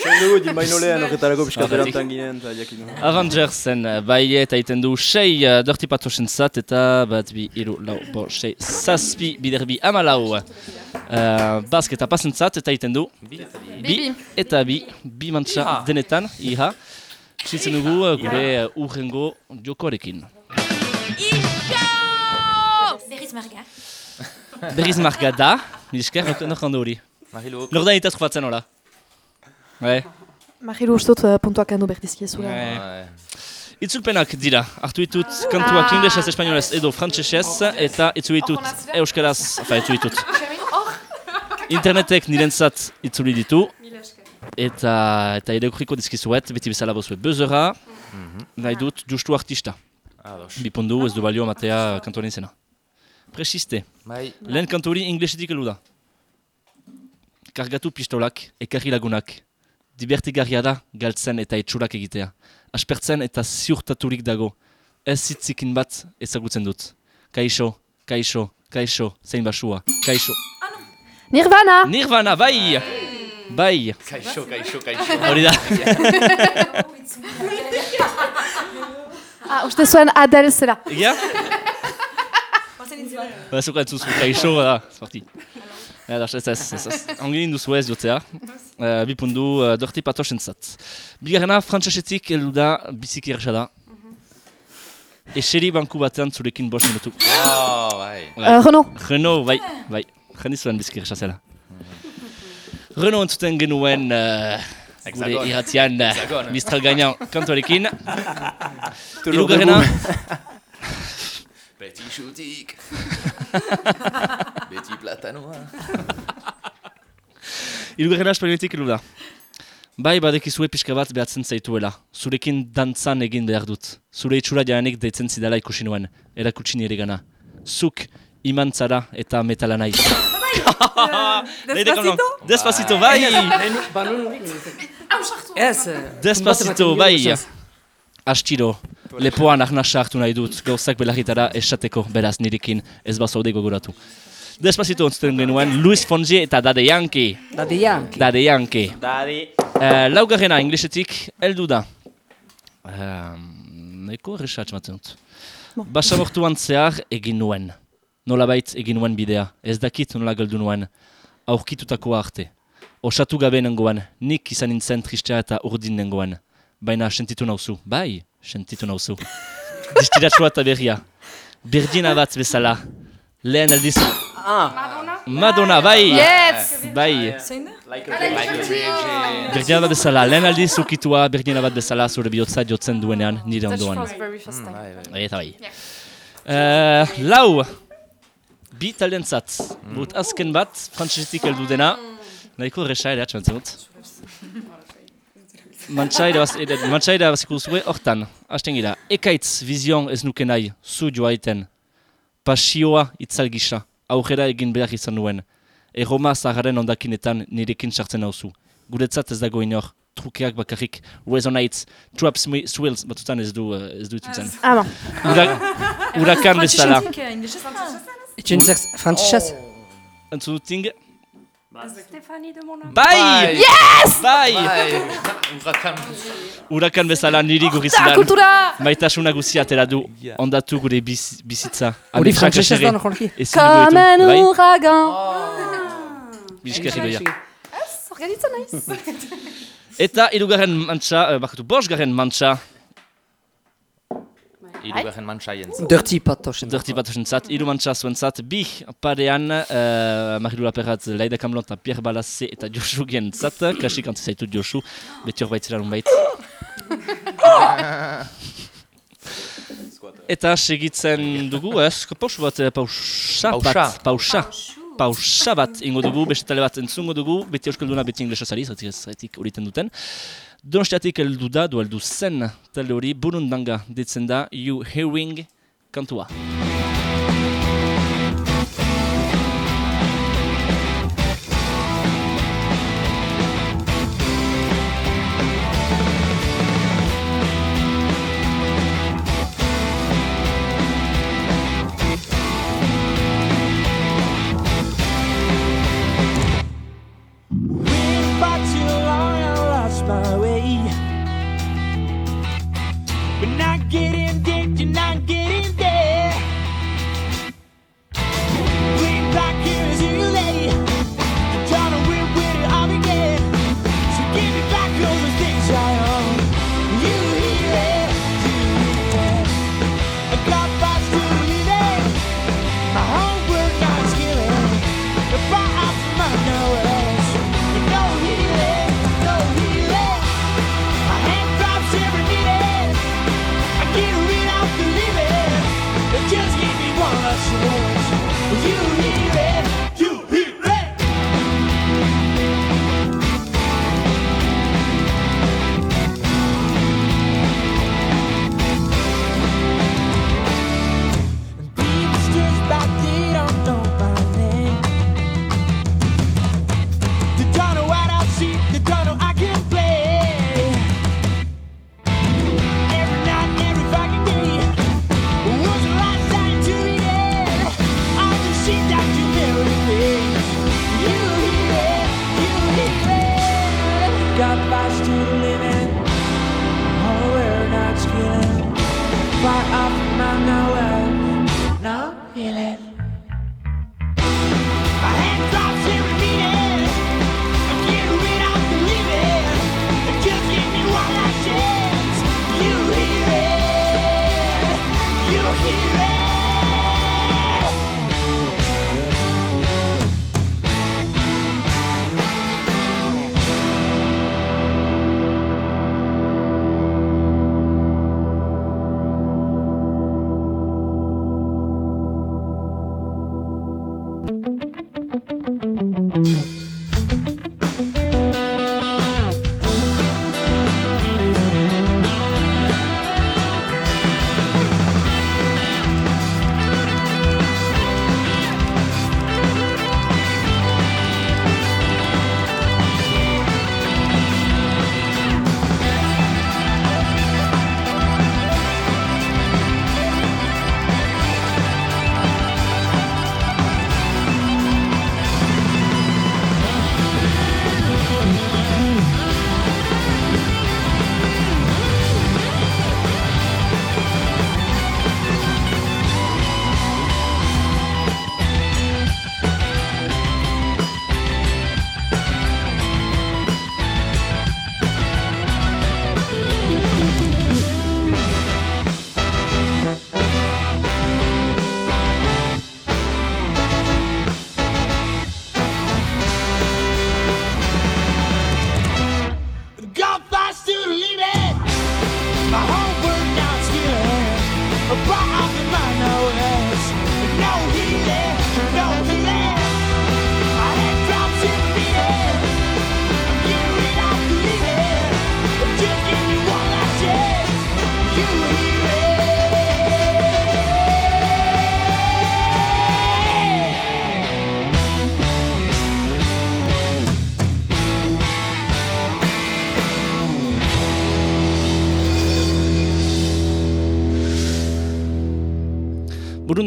Sean dugu, din bainolean horretarako Horretik. berantan ginen eta jakin. Avengersen, bai eta egiten du sei uh, dortipato zat eta bat bi iru lau bo sei zazpi biderbi amalau. Uh, Bask eta pasentzat eta egiten du Bi bi. bi eta bi, bi mantxa denetan, iha. Sitzen dugu gure urrengo jokoarekin. Berriz marga. Berriz marga da, nisker, nok hando hori. Mariluk. Nor da itaz trufatzen hola. Bai. Mahiru ustot uh, puntuak handu berdizki ez Bai. Ai. Itzulpenak dira, hartu ditut kantuak inglesez, espainolez edo frantsesez eta itzu ditut euskaraz, fa itzu ditut. Internetek nirentzat itzuli ditu eta eta irakurriko dizkizuet, beti bezala bozue buzzera, nahi dut justu artista. Ados. Bipondu ez du balio matea kantuaren izena. Presiste, Bai. lehen kantu hori inglesetik elu da. Kargatu pistolak, ekarri lagunak. Dibertigarria da, galtzen eta etxurak egitea. Aspertzen eta ziurtaturik dago. Ez zitzikin bat ezagutzen dut. Kaixo, kaixo, kaixo, zein basua, kaixo. Nirvana! Nirvana, bai! Bai, Kaixo, kaixo, kaixo. hori da. Ah, uste zuen Adele zera. Egia? Ba, zuka entzuzu, kaixo, da, sorti. Ja, da, ez ez, ez ez. Ongelin duzu ez jotzea. Uh, bipundu, uh, dorti patosen zat. Bigarrena, frantsasetik heldu da, biziki erxa da. Eseri banku batean zurekin bost minutu. Oh, bai. Uh, Renaud. Renault, bai, bai. Jani zuen biziki erxa zela. Renault entzuten genuen uh, gure uh, Hexagon. Mistral Gainan kantuarekin. Toujours Hirugarrena, Beti xutik. Beti platanoa. Hirugarrena espainoletik heldu da. Bai, badekizue pixka bat behatzen zaituela. Zurekin dantzan egin behar dut. Zure itxura jaranek deitzen zidala ikusi nuen. Erakutsi nire gana. Zuk iman zara eta metala naiz. Despacito? Despacito, bai! Ez. eh, Despacito, bai! Astiro, lepoan arnasa hartu nahi dut, gauzak belarritara esateko, beraz nirekin ez bazaude gogoratu. Despacito ontzuten genuen, Luis Fonsi eta Dade Yankee. Dade Yankee. Dade Yankee. Dadi. Uh, laugarrena inglesetik heldu da. Um, Eko erresa atxamatzen dut. Basamortuan zehar egin nuen. Nolabait egin nuen bidea. Ez dakit nola galdu nuen. Aurkitutakoa arte. Osatu gabe nengoan, nik izan nintzen tristea eta urdin nengoan. Baina sentitu nauzu. Bai, sentitu nauzu. Distiratsua eta berria. Berdina bat bezala. Lehen aldiz... Madonna. Madonna, bai! Yes! Bai! Like a virgin. Berdina bat bezala, lehen aldiz ukitua berdina bat bezala zure bihotza jotzen duenean nire ondoan. was very first time. Bai, bai. Eta bai. Eh, lau, bi talentzat. But azken bat, frantsesetik heldu dena, nahiko resa ere baz, ere- mantxaira baziko zue, hortan, hasten gira, ekaitz vizion ez nuke nahi, zu joaiten, pasioa itzal gisa, aurrera egin behar izan nuen, erroma zaharen ondakinetan nirekin sartzen nauzu. Guretzat ez dago inor, trukeak bakarrik, resonates, traps me, swills, batutan ez du, eh, ez du itutzen. Ah, bon. Ura, urakan bezala. Itxentzak frantzesez? entzun duting. Stéphanie de mon amour. Bai! Yes! Bai! Urakan. Urakan bezala niri Da, gurizilan. kultura! Maitasuna guzia atera du, Yeah. ondatu gure biz, bizitza. Hori frantzesez eseri. da, ditu, bai? ouragan. Bizkerri doia. Organitza naiz. Eta irugarren mantxa, uh, bakatu, bosgarren mantxa, Irugarren mantxaien. Dirty patosen. Dirti bat zat, iru mantxa zuentzat, bi parean, uh, Marilu Laperrat, Laida Kamlon eta Pierre Balasse eta Josu gentzat, klasik antzi zaitu Josu, beti hor baitzera bait. Eta segitzen dugu, ez? Pausu bat, eh, pausa bat, pausa. Pausa bat ingo dugu, beste tale bat entzungo dugu, beti euskalduna beti inglesa zari, zati ez zaitik horiten duten. Donostiatik heldu da, du heldu zen talde hori, burundanga ditzen da, You Hearing kantua.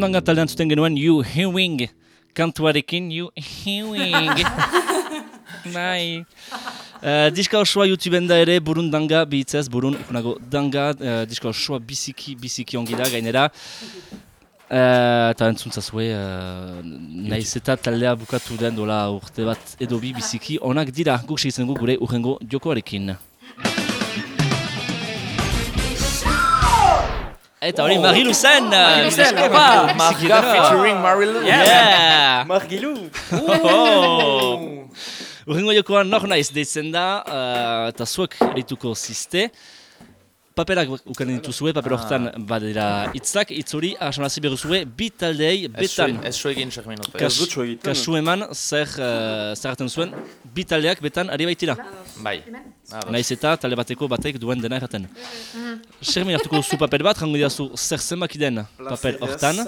Burundanga taldean zuten genuen You Hearing kantuarekin, you hewing. bai. Uh, diska osoa YouTubeen da ere, burun danga, bihitzez, burun, ikunago, danga, uh, diska osoa biziki, biziki ongi da, gainera. Uh, eta entzuntza zue, uh, nahiz eta taldea bukatu den dola urte bat edo bi biziki, onak dira, guk segitzen gu gure urrengo jokoarekin. Eta hori Marilu zen! Marilu Marga featuring Marilu. Yeah! Margilu! Oh! Urrengo jokoan nor naiz deitzen da, uh, eta zuek erituko ziste. Paperak ukan dituzue, paper hortan badira hitzak, hitz hori asmarazi beruzue, bi taldei betan Ez so egin sak minutu. kasu eman zer uh, zerraten zuen, bi taldeak betan ari baitira. Bai. Naiz eta talde bateko batek duen dena erraten. Sermin hartuko duzu papel bat, jango didazu zer zenbaki den papel hortan,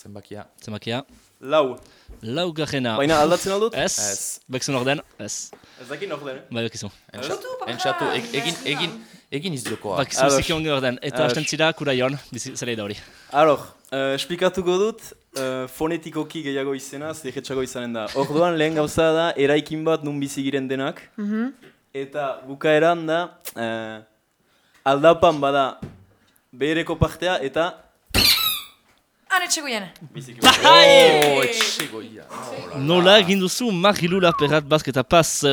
Zenbakia. zenbakia, Lau. Lau gajena. Baina aldatzen aldut? Ez, Ez. bekzen orden, ez, Ez dakit nok den. bai bekizu. Entxatu, entxatu, egin, egin, egin izjokoa. Bakizu Ados. ziki ongi orden, eta hasten zira kuraion, bizi- zera da hori. Alors, uh, esplikatuko dut, uh, fonetikoki gehiago izena, zehetxago izanen da. Orduan lehen gauza da, eraikin bat nun bizi giren denak. Eta bukaeran da, uh, aldapan bada behereko partea eta Han etxegoien. biziki Oh, etxegoia. Nola egin duzu Marilu Laperrat basketa paz, uh,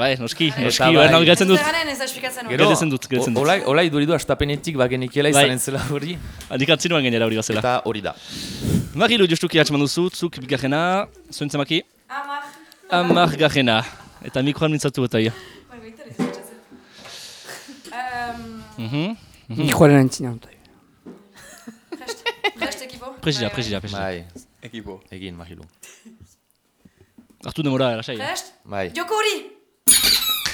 bai, noski, noski, bai. bai, galtzen dut. Ez da esplikatzen hori. Gero, Gelditzen dut, gelditzen dut. Olai, olai duridu astapenetik bagenikela Bai. izanen zela hori. Handik atzinuan gainera hori bazela. Eta hori da. Marilu justuki atxeman duzu, zuk bigarrena, zuen zemaki, Amar. amar garrena. Eta mikroan mintzatu eta ia. Bai, baita zentsatzen. Ehm, Mhm. Hijoaren Prest, prest ekipo? Presida, Bai, presida, presida. Bai, ekipo. egin, Marilu. Artu demora, lasai. bai. Prest? Bai. Joko hori!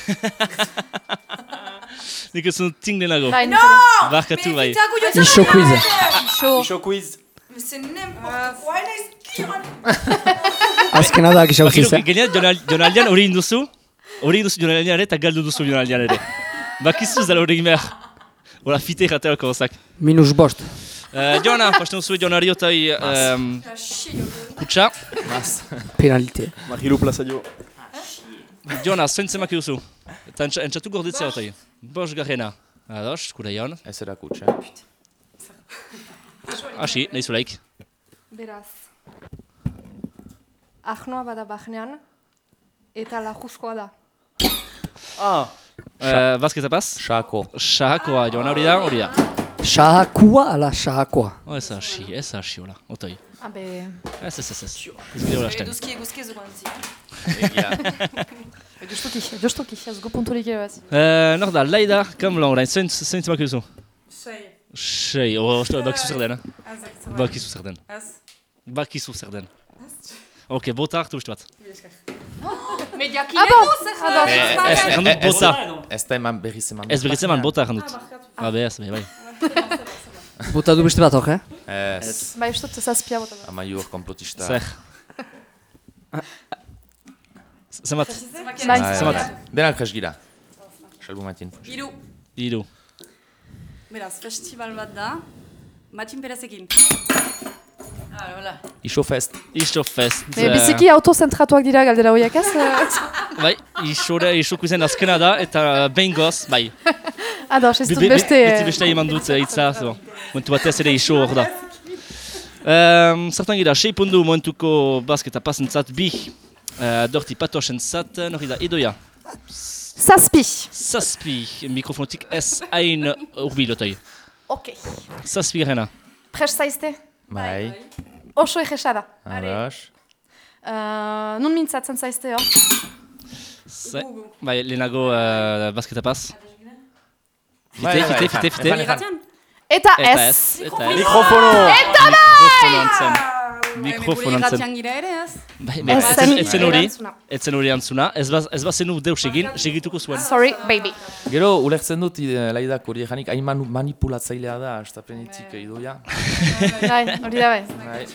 Nik ez dut ting lehenago. Bai, No! Barkatu bai. Iso quiz. Iso quiz. Mais c'est n'importe quoi, elle est kiran. Azkena da Marilu, utziz. genial, jonal- jonaldian hori induzu, hori induzu jonaldian ere, eta galdu duzu jonaldian ere. Bakizu zela hori egin behar. Hora fite jateako gozak. Minus bost. Uh, Jona, pasten otai um, Ah, chier, Joko. kutsa. Mas. Penalite. Margilu plaza jo. Jona, zoin zemaki duzu. Eta entxatu gorditzea otai. Bos garrena. Ados, kuraion. Ez erakutxe. Asi, nahi zulaik. Beraz. Ahnoa bada bahnean, eta lajuzkoa da. Ah, Uh, Basketa paz. Sako. Sahakoa, Jona hori da, hori da. Shahakua ala shahakoa. Oh, ez hasi, ez hasi, hola, otai. Abe... Ez, ez, ez, ez. Ez bide hola hasten. Eguzki, eguzki ez guantzi. Egia. Justuki, justuki, ez gu punturik ere bat. Uh, Nor da, Laida, kamlan orain, zoin zoin zemaki duzu. Sei. Sei, oh, osto, bakizu zer den. eh? Ez. Bakizu zer den. Ez. Bakizu zer den. Ok, bota hartu uste bat. Mediaki. Ah, bon! Ados. Ez, bota. Ez da eman berriz eman. Ez berritzen man bota erran dut. Ah, be, ez, be, bai. Bota du beste bat hor, eh? Ez. Bai, uste dut zazpia bota da. Amaiur komplotista. Zer. Zemat, Bai. Bai, Zemat. bai. Denak jes gira. Salbu matin. Hiru. hiru. Beraz, festival bat da. Matin Perezekin. Ah. Iso fest. Isto fest. Me biziki autozentratuak dira galdera horiek ez? Bai, isore, isoko zen azkena da, eta behin goz, bai. Ados, ez Be- dut be- beste... Beste beste eman dut eh, hitza, zo. Momentu batez ere iso hor da. Um, zertan gira, sei pundu momentuko basketa pasentzat bi. Uh, dorti patosentzat, nori da, idoia. Zazpi. Zazpi, mikrofonotik ez hain urbil otai. Ok. Zazpi garena. Prest zaizte? Bai. Oso egesa da. Ados. Uh, nun mintzatzen zaizte, jo? Ze- Bai, lehenago uh, basketa pas. Bai, Fite, bai, fite, fite, fite. Irratian. Eta ez. ez, eta ez. Mikrofono! Antzen. Irratian gira ere, ez? Bai, bai, Ez ez zen- zen- ez zen hori, ez zen hori antzuna. Ez baz, ez bazenu deus egin, segituko zuen. Sorry, baby. Gero, ulertzen dut, eh, laidak hori janik, hain manipulatzailea da, astapenetik idoia. Bai, hori da bai. Bai.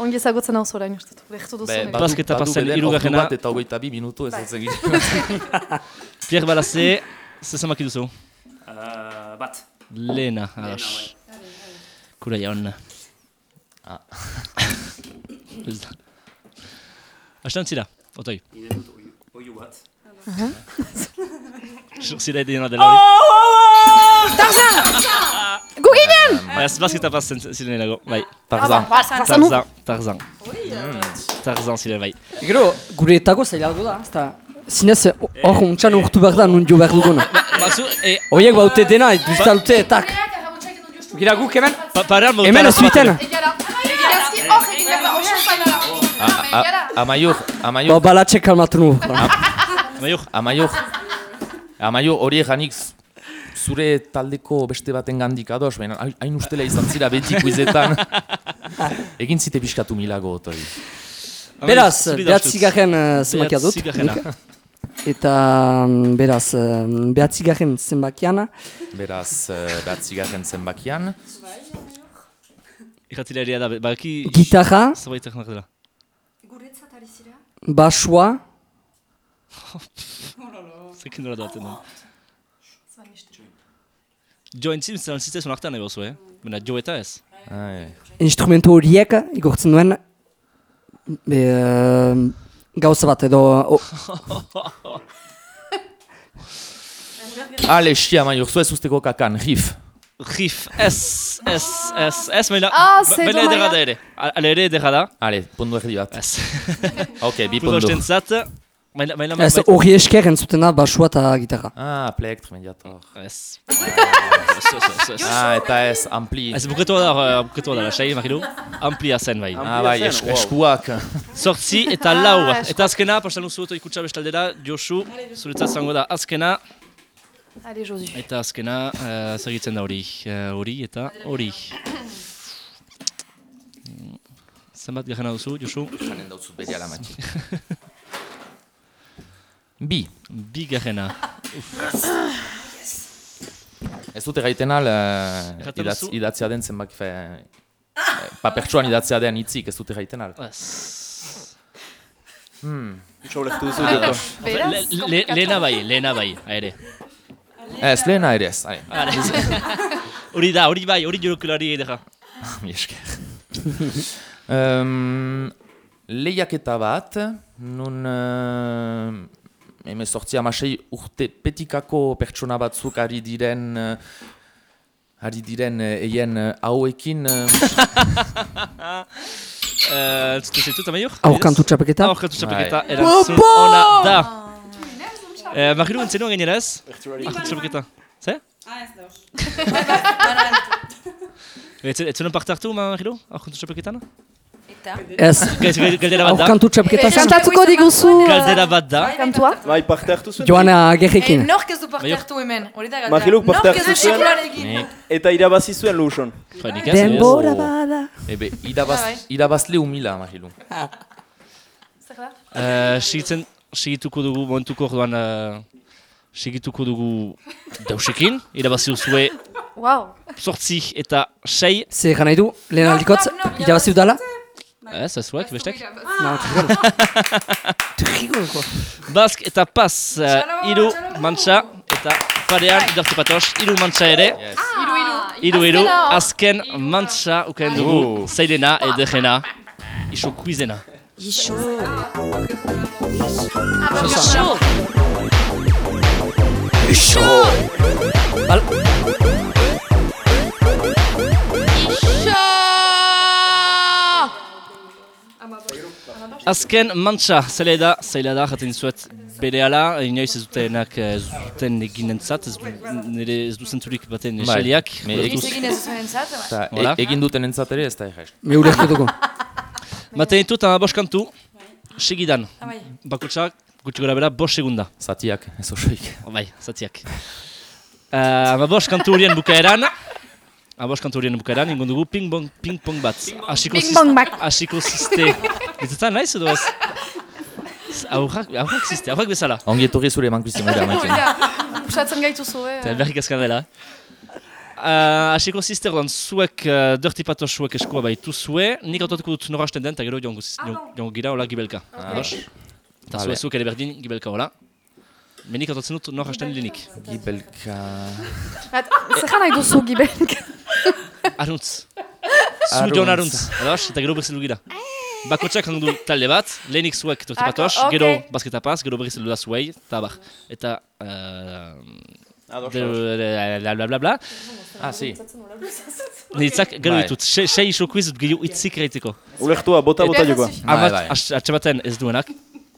Ongi ezagutzen hau zorain, uste. Lehtu duzu. Be, badu pasen ordu bat eta hogeita bi minutu ez ez egin. Pierre Balaze, ze zemaki duzu? Uh, bat. Lena, ados. Kura Ez da. Astan zira, otoi. Oiu bat. Zira edena dela hori. Gu ginen! Bai, ez bazketa pasten ziren erago, bai. Tarzan. Tarzan. Tarzan, Tarzan. Tarzan ziren bai. Gero, gure etago zailago da, ez da... Zinez, hor untxan urtu behar da, nun jo behar dugun. Batzu, e, Oiek baute dena, duzta dute, tak. Gira guk hemen, pa, parean bautan hemen ez duiten. Zaila. Amaiur, Ba, amaiur, balatxek kalmatu nu. Maior, amaiur. Amaiur hori eganik zure taldeko beste baten gandik ados, baina hain- ustela izan zira beti kuizetan. Egin zite pixkatu milago otoi. Beraz, Zubi behatzigarren uh, zenbakia dut. Behatzigarrena. nik. Eta, mm, beraz, uh, behatzigarren zenbakiana. Beraz, uh, zenbakian. Ikatileria da, baki... Gitarra, Zabaitak nak dela. Guretzat ari zira? Basua, Zekin dola daten da. Jo entzim zen zitezun artean ego zu, eh? Baina jo eta ez. Instrumentu horiek igortzen duen be, uh, gauza bat edo o, Ale, xia amaiur, zu ez usteko kakan, rif. Rif, ez, ez, ez, ez, baina... Ah, ze Baina domaia. edera da ere. Ale ere edera da. Ale, pundu erdi bat. Ez. Ok, bi Pudo pundu. ostentzat. Baina, baina... ez hori esker entzutena basua eta gitarra. Ah. Ez. Ez, ez, ez, ez. Ah, eta ez, ampli. Ez buketu da, uh, buketu da, lasai, Marilu. Amplia zen bai. Ah, bai, eskuak. Sortzi eta lau. Eta azkena, pastan uzu oto ikutsa bestaldera, Josu, zuretzat zango da azkena. Allez, Josu. Eta azkena, uh, zagitzen da hori. Uh, hori eta hori. Zenbat gajena duzu, Josu? Janen dautzut beri alamati. Bi. Bi gajena. Ez dute gaiten al, uh, idatz, duzu? idatzia den zenbaki fe... eh, Papertsuan idatzia den hitzik ez dute gaiten al. Ez. Itxo lehtu duzu le- Lehena bai, lehena bai, ere. Ez, lehena ere ez. Hori da, hori bai, hori jokulari edera. Mi esker. um, lehiaketa bat, nun uh, emezortzi amasei urte petikako pertsona batzuk ari diren uh, ari diren uh, eien uh, hauekin uh, Zute zaitu, tamaior? Aurkantu txapeketa. Aurkantu txapeketa, erantzun ona da. Eh, Marilu, entzenu gainera ez? Aurkantu txapeketa. Ze? Ah, ez da. Ez zuen parte hartu, Marilu? Aurkantu txapeketan? Eta? Ez, Galdera bat da. aurkantu txapeketa zen. Kantatuko diguzu Galdera bat da. kantua. Bai, parte hartu zuen. Joana Eh, gerrekin. nork ez du parte hartu hemen, hori da galdera. Magiluk parte hartu zuen. Ni, Eta irabazi zuen Luson. Denbora bada. ebe, Bai. irabazle humila, Marilu. Eh, Sigitzen, sigituko dugu, momentuko orduan, eh, sigituko dugu dausekin, irabazi duzue Wow. sortzi eta sei, Zer gana du, lehen aldikotz, irabazi dudala? ez, ez zuek, bestek? No, trigolo. Bask eta pas, uh, iru mantxa, eta parean idartu patos, iru mantxa ere. Yes. Iru, iru, Azkena. azken mantxa ukaen dugu, zailena edegena, iso kuizena. Ixo. Bal, Azken mantxa, zaila da, zaila da, jaten dizuet bere ala, inoiz ez dutenak eh, ez duten eginentzat, ez, du, nire ez du zentzurik baten Bai. esaliak. Ez egin- Egin ez zuen entzat, ba. Hola. e, egin duten entzat ere ez da egez. me dugu. Maten ditut ama bost kantu, segidan, Ah, bai. bakutsak, gutxi gora bera, bost segunda. Zatiak, ez osoik. Oh, bai, zatiak. Uh, ama bost kantu horien bukaeran, ama bost kantu horien bukaeran, ingon dugu ping-pong ping -pong bat. Hasiko Ping sis- pong bat. Hasiko ziste. Bizetan naiz edo ez? Aurrak, aurrak ziste, aurrak bezala. Ongi etorri zure emankizien gara maiken. Usatzen gaituzu, eh? Eta berrik azkan dela. Uh, Hasiko ziste orduan zuek, uh, dirty pato zuek eskua baitu zue, nik autotuko dut nora hasten den, eta gero jongo, jon- jongo gira hola gibelka. Ados? Eta zue zuek ere berdin gibelka hola. Menik autotzen dut nora hasten linik. Gibelka... Bat, Zer nahi duzu gibenk? Aruntz. Zu. Jon Aruntz, ados? Eta gero berriz heldu gira. Bakotxak hango du talde bat, lehenik zuek Ako, patoz, ok. gero basketa paz, gero berriz heldu da zuei, eta bar. Eta... Uh, Ados, de- ados. bla bla bla bla. Ah, si. Nitzak, gero Bai. ditut, sei iso quiz gehiago itzik eraiteko. Ulertua, bota bota jokoa. Bai, Amat, bai. atxe baten ez duenak,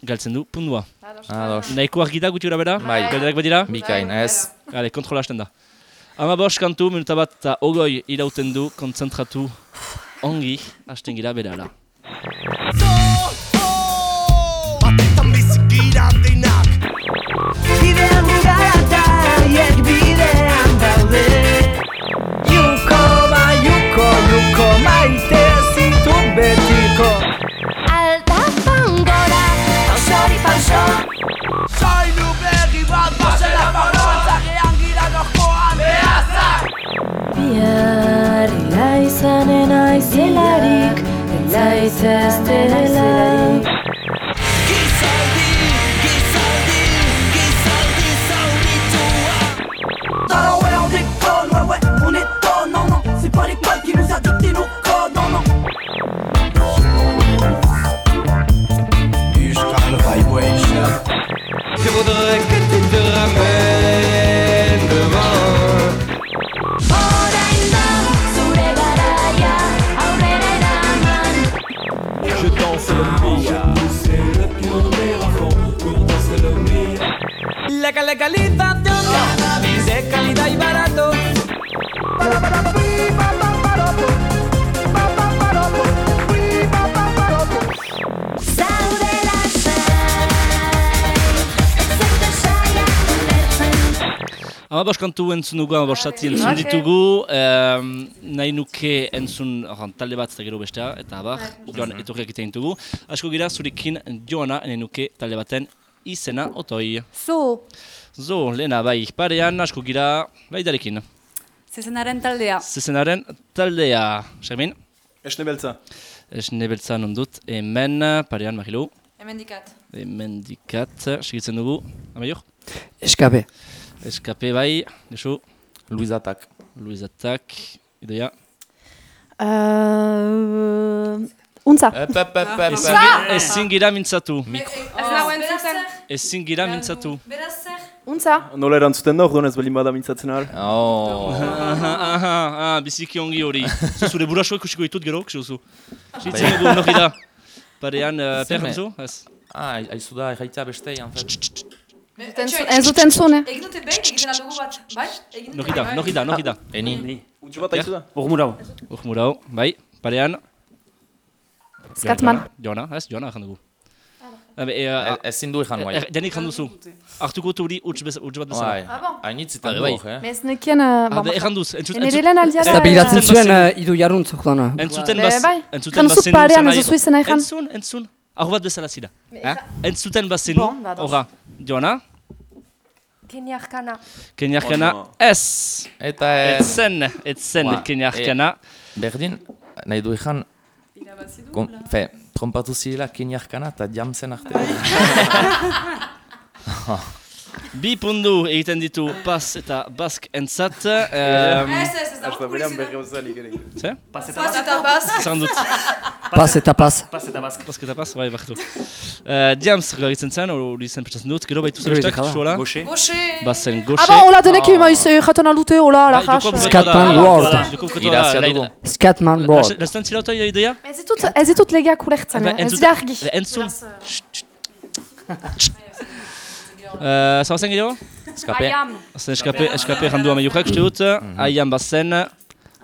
galtzen du, pundua. Ados. Nahiko argi da guti gura bera? Bai. Galderak badira? Bikain, ez. Gale, kontrola hasten da. Ama bost kantu, minuta bat eta ogoi irauten du, kontzentratu ongi, hasten gira berala. Entzun dugu, zati entzun ditugu, em, nahi nuke entzun orran, talde bat eta gero bestea, eta abar, joan etorriak egiten ditugu. Asko gira zurekin joana, nahi nuke talde baten izena otoi. Zu, Zo, lehena, bai, parean, asko gira, bai darekin. zezenaren taldea. Zezenaren taldea, Xermin, Esne beltza. esne beltza non dut, hemen, parean, Marilu, Hemen dikat. hemen dikat, segitzen dugu, amaior, Eskabe. Eskape bai, desu, Luizatak. Luizatak, idoia. Uh, untza. Ezin gira- mintzatu, ezin gira mintzatu. Untza. Nola erantzuten da, orduan ez baldin bada mintzatzen ahal. Oh. Aha, aha, ah, biziki ongi hori. Zu zure burasoak ikusiko ditut gero, kxuzu. Sitzen dugu, nogi da. Parean, uh, per, Zeme. hanzu? Ez. Ah, aizu da, erraitza beste, en fait. Ez dut entzun, eh? Egin dute behin, egiten aldugu bat, bai? Nogi da, nogi da, nogi da. Eni. Utsu bat aizu da? Urmurau. Urmurau, bai, parean. Skatman. Joana, ez, Joana ezan dugu. Habe, e, uh, Ezin du ezan, bai. Janik ezan duzu. Artuko turi utz utz bat bezala. Bai. Ah, bon? Hainitzitan Ah, du, bai. eh? Ez nekien... Ah, ezan duz. entzut- Ene entzut- diren aldiara... Stabilatzen Entzuten zuen uh, idu jaruntz orduan. Entzuten Be, baz, bai. entzuten Jan zu bazenu parean, ez duzu izena ejan. Entzun, entzun. Hau bat bezala zira. Eh? Entzuten bazenu, Bon, ba, dos. horra, Joana, Keniarkana. Keniarkana, Oh, no. ez. Eta ez. Etzen, etzen Ba, Keniarkana. Berdin, nahi du ezan, kon, fe, trompatu zirela keniarkana eta jamsen arte. Bi pundu egiten ditu pas eta bask entzat. Um, Ez, ez, ez da Asta berean berri hauzanik ere. Zer? Pas eta Pas bas. eta bas. Zan dut. Pas eta pas. Pas eta bask. Bask eta pas, bai, bakatu. Uh, Diams garitzen zen, hori zen pentsatzen dut. Gero baitu Gero zerestak, izan da. suola. Gauche. Goxe. Bazen Ah goxe. bon, hola denek maiz jaten aldute, hola, Bai, lajas. joko Skatman konkretua da. World. Joko konkretua Irazia da, dugu. laida. Skatman World. Lastan zira otoi ideia? Ez ditut, ez ditut legeak ulertzen, Ba, eh? ez entzut- dira argi. Entzun. Uh, Zabazen gehiago? Eskape. Aiam. Eskape, eskape jandu amaiukak, uste dut. Aian bazen,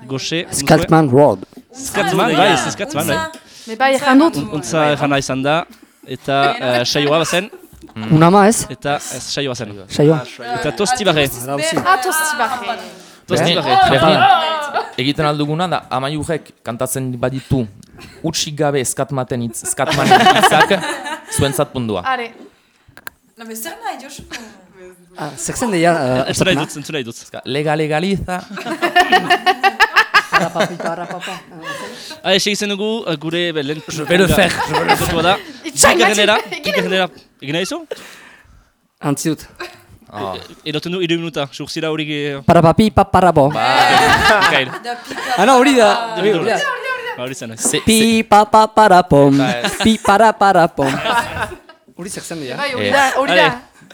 goxe. Skatman World. Skatman, bai, ez Skatman, bai. Me bai, ejan dut. Untza jana izan da. Eta uh, saioa bazen, Unama ez? eta ez saioa zen. Saioa. Eta tosti barre. Ah, tosti barre. Tosti barre. berdin, egiten alduguna da, amaiurek kantatzen baditu utxik gabe skatmaten hitz, skatmanen hitzak, zuentzat pundua. Are. Na, be, zer nahi, Josu? Ah, Zertzen deia... Uh, Entzuna idut, entzuna idut. Lega legaliza. Arrapapita, arrapapa. Ah, dugu, uh, gure be, lehen... Je vais le faire. Kontua da. Bigarrenera, bigarrenera. Egin nahi zu? Antzi dut. Oh. Eroten du, iru minuta. Surzira hori... eh, Parapapi, paparabo. Da pika. Ah, no, hori da. Hori Hori da. Hori zen. Se- Pi pa pa para pom. Ba, ez. Pi para para pom. Hori zer zen dira. Bai, hori da, hori da.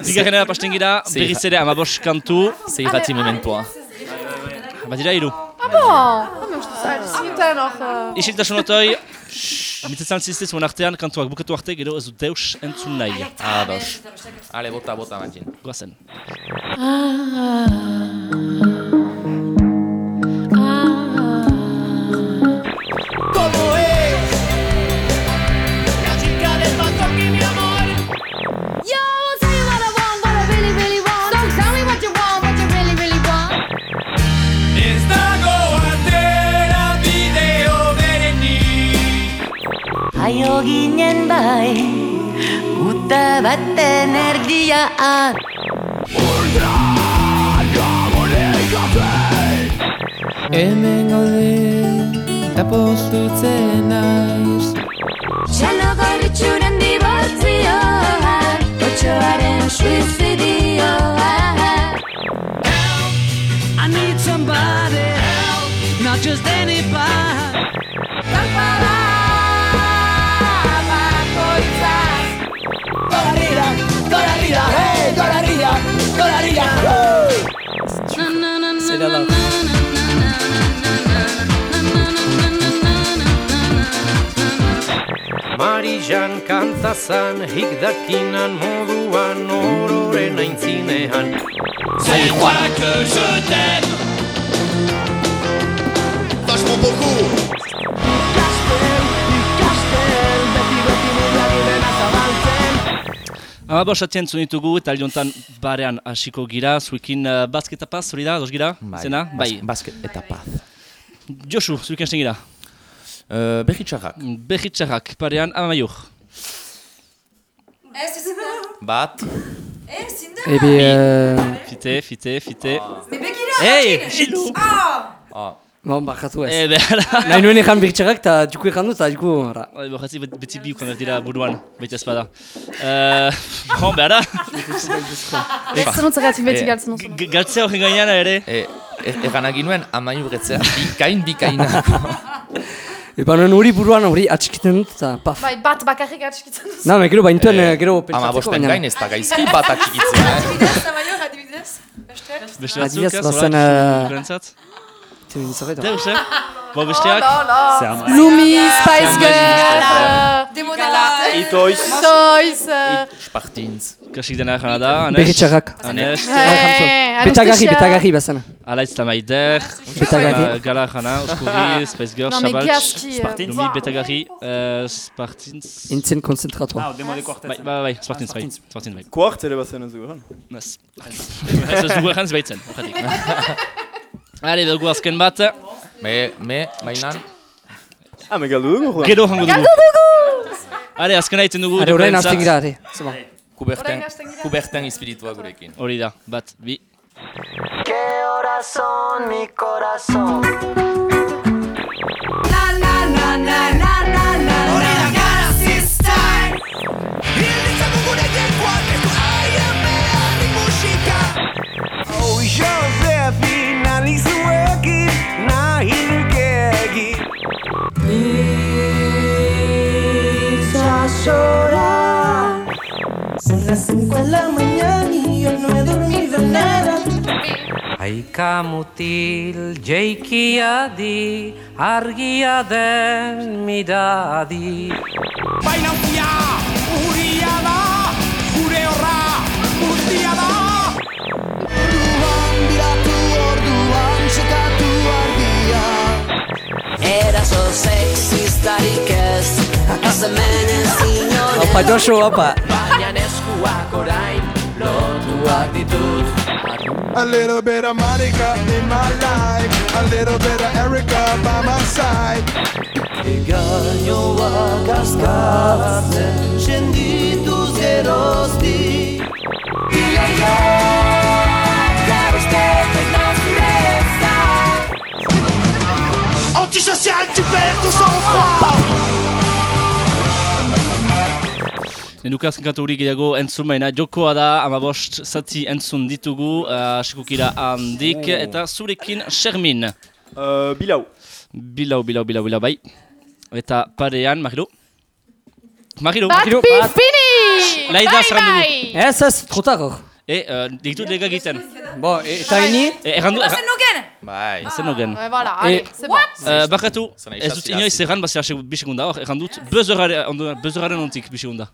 Bigarrenera pasten gira, berriz ere amabos kantu, Se irrati mementoa. bat dira. Ah Ah, uste zait, zinten noch... eh, Isiltasun otoi, mitzetan zizte zuen artean, kantuak bukatu arte, gero ez du deus entzun nahi. Ados. Ale, bota, bota, Martin. Goazen. ¿Cómo Jaio ginen bai, uta baten erdiaan. Hemen gaude, eta postutzen naiz Txaloko bitxuren dibortzioa, otxoaren suizidioa. I need somebody, not just anybody C'est là, là. Marijan kanta zan, hikdakinan moduan, ororen aintzinean. C'est moi que je t'aime? Vachement beaucoup Amabos atien ditugu eta aliontan barean hasiko gira, zuekin uh, basketa paz, hori da, dos gira, zena? Bai. Basket eta paz. Josu, zuekin hasten gira. Uh, Berritxarrak. Berritxarrak, parean, amaiur. Ez, ez. Bat. Ez, zinda. Ebi... eh, Fite, fite, fite. Me begira, Hey. Gilou. Ah! Ah. Bon, bakatu ez. Eh, behar. Nahi nuen ekan birtxarrak eta duku ekan dut eta duku... bet- beti bi ukan dira buruan, baita espada. Uh, bon, behar da. Galtzen dut zergatik beti Eh, galtzen dut. Galtzea horren gainean ere. E, e, egan aginuen amaiur etzea bikain bikaina. Epa nuen hori buruan hori atxikiten dut eta paf. Bai, bat bakarrik atxkitzen dut. Na, me gero baintuen Eh, eh, gero Ama bosten gain ez da gaizki bat atxikitzea. Eh? Adibidez, Amaior, adibidez. Beste? Beste Adibidez, batzuk, ez? bazen, Hola, eh, gurentzat? Tenen izaret. Deus, eh? Bo, besteak? Lumi, Spice Girl, Demodela. Spartins. Kasik dena jana da, Anes? Berritxarrak. Anes? Betagarri, betagarri bazana. Alaitz Tamaider, Betagarri. Gala Jana, Oskurri, Space Girl, Shabalch, euh, Lumi, Betagarri, uh, Spartins... Intzen konzentratua. Bai, bai, bai, Spartins, bai, Spartins, bai. Kuart ere bazen ez dugu. Nas. Ez ez dugu errantz baitzen, horretik. Hale, dugu azken bat. Me, me, mainan. Ah, me galdu dugu. Gero jango dugu. Hale, azken haiten dugu. Are, horrein hasten gira. Zeba. Kuberten, kuberten espiritua gurekin. Hori da, bat, bi. ¿Qué horas son mi corazón? Na na na na na na na Hori da gara ziztain Hilditzen gure jenkoak ez du aiamean musika Oh, Josephine, Sasora. Son las 5 de la mañana yo no he dormido nada. Jeikia di, argia den. Baina sexistarik ez Ez hemen ez inoren Opa, Josu, opa. Baina eskuak orain lotuak ditut A little bit of Monica in my life. A little bit of Erica by my side. Gainoak askatzen Senditu zerozti Iaioak Antisocial, tu perds ton sang-froid Nenuka azken kantu hori gehiago entzun baina jokoa da, amabost zati entzun ditugu, uh, asikukira handik, eta zurekin Shermin. Uh, bilau. Bilau, bilau, bilau, bilau, bai. Eta parean, Marilu. Marilu. Bat Marilu, bi bat. Laida Bai, zerrendu du. bai. Ez, ez, trotak hor. E, uh, diktu lega egiten. Bo, eta ini? E, errandu, erra... Bai. Zen nogen. Ouais, voilà, allez, c'est bon. Uh, bakatu, Zena ez dut inoiz erran, bazia bisekunda hor, erran dut, bezoraren ontik bisekunda.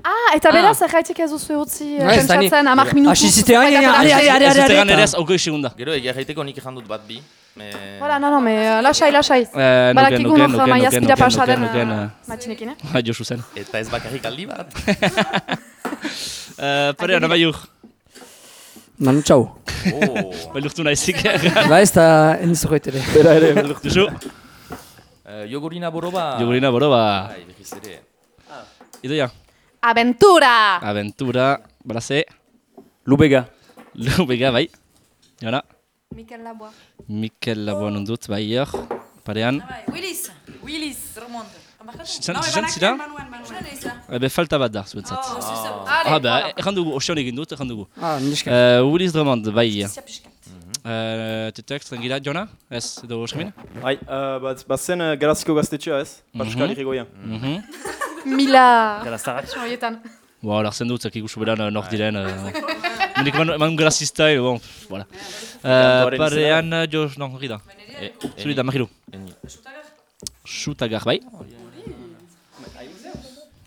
Ah, eta beraz, erraitik ez duzu utzi Bai, ni. pentsatzen, amak minutu. Hasi zite, ai, ai, ai, ai, ai, ai, Ez dut erran ere ez, ogoi segunda. Gero egia jaiteko nik erran dut bat bi. Me... Voilà, non, non, mais euh, lasai, lasai. Nuken, nor nuken, maia nuken, azpira nuken, pasa den nuken, eh, nuken, matxinekin, eh? uh, Josu zen. Eta ez bakarrik aldi bat. Uh, parean, Manu, txau. Oh. Bailurtu nahizik. Ba ez da enizukoet ere. Bera ere, bailurtu zu. Eh, Jogurina boroba. Jogurina boroba. Bai, berriz ere. Idoia. Aventura! Aventura, balaze. Lubega. Lubega, bai. Jona. Mikel Laboa. Mikel Laboan undut, bai hor. Parean. Willis, Willis, zan zira? Ebe falta bat da, zuetzat. Allez, Ah, ba, erran dugu, osion egin dut, erran dugu. Ah, niska. Uh, Willis Drummond, bai. Uh, Tetek, strangira, Jona? Ez, edo oskamin? Bai, uh, bat, bat zen uh, garaziko gaztetxea ez? Paskal irrigoia. Mhm. Mila... Garaztarrak. Horietan. Bon, lartzen dut, zaki gusu beran nor diren. Menik eman, e, bon, voilà. Uh, Kantoaren parean, uh, jo, non, hori da. Zuri da, Marilu. Eni. Shutagar, bai.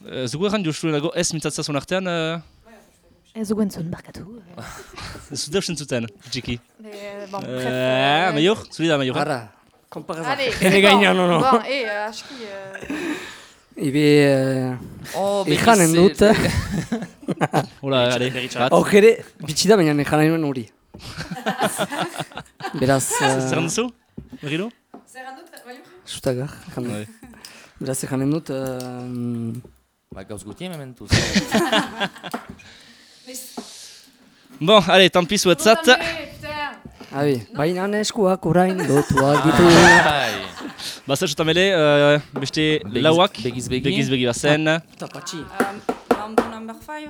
Uh, Zugu erran jo, nago ez mintzatzazun artean, uh, Ez dugu entzun, barkatu. ez dut eusen zuten, txiki. Eh, bon, bref, Maior, zuri da, Maior. Ene c'est gainean, bon. no, no. Bon, eh, euh, aski... euh, Ibe... eh, Oh, Ikanen dut. Hola, ale, bat. Hor ere, bitxi da, baina ikanen nuen hori. Beraz... Zer duzu, Marilu? Sutagar, jan Bai. Beraz, ikanen dut... Um, Ba, gauz gutien mementuz. Bon, ale, tampi zuetzat. Abi, baina eskuak orain lotuak ditu. Bai. Bazer zuta mele, uh, beste Begiz- lauak. begiz begi. Begiz begi bazen. Eta patxi. Number number five.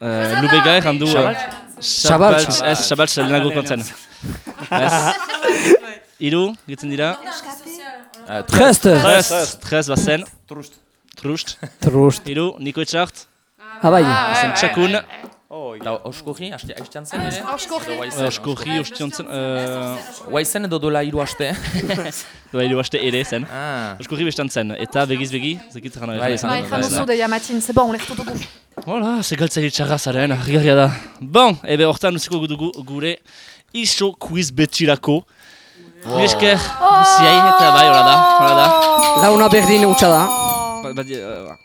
Uh, Lubega erran du... Shabaltz. Shabaltz. Ez, Shabaltz lehenago kontzen. Ez. Iru, gitzen dira. Uh, Trest! Trest. Trest bazen. Trust. Trust. Trust. Iru, Niko Etxart. Ah, bai. Zen txakun. Oh, Da, oskorri, haste aistean zen ere? Oskorri. Oskorri, ostiontzen. Uh, Waizen edo dola hiru aste? Doa hiru haste ere zen. Ah. Oskorri bestan zen. Eta begiz begi, zekit Bai, zen. Bai, jan duzu deia matin, c'est bon, lehtu dugu. Hola, segaltzaile txarra zaren, argigarria da. Bon, ebe hortan uziko dugu gure iso quiz betxirako. Wow. Esker, guziai eta bai, hola da, hola da. Launa berdin utxa da. Ba, ba, di- uh,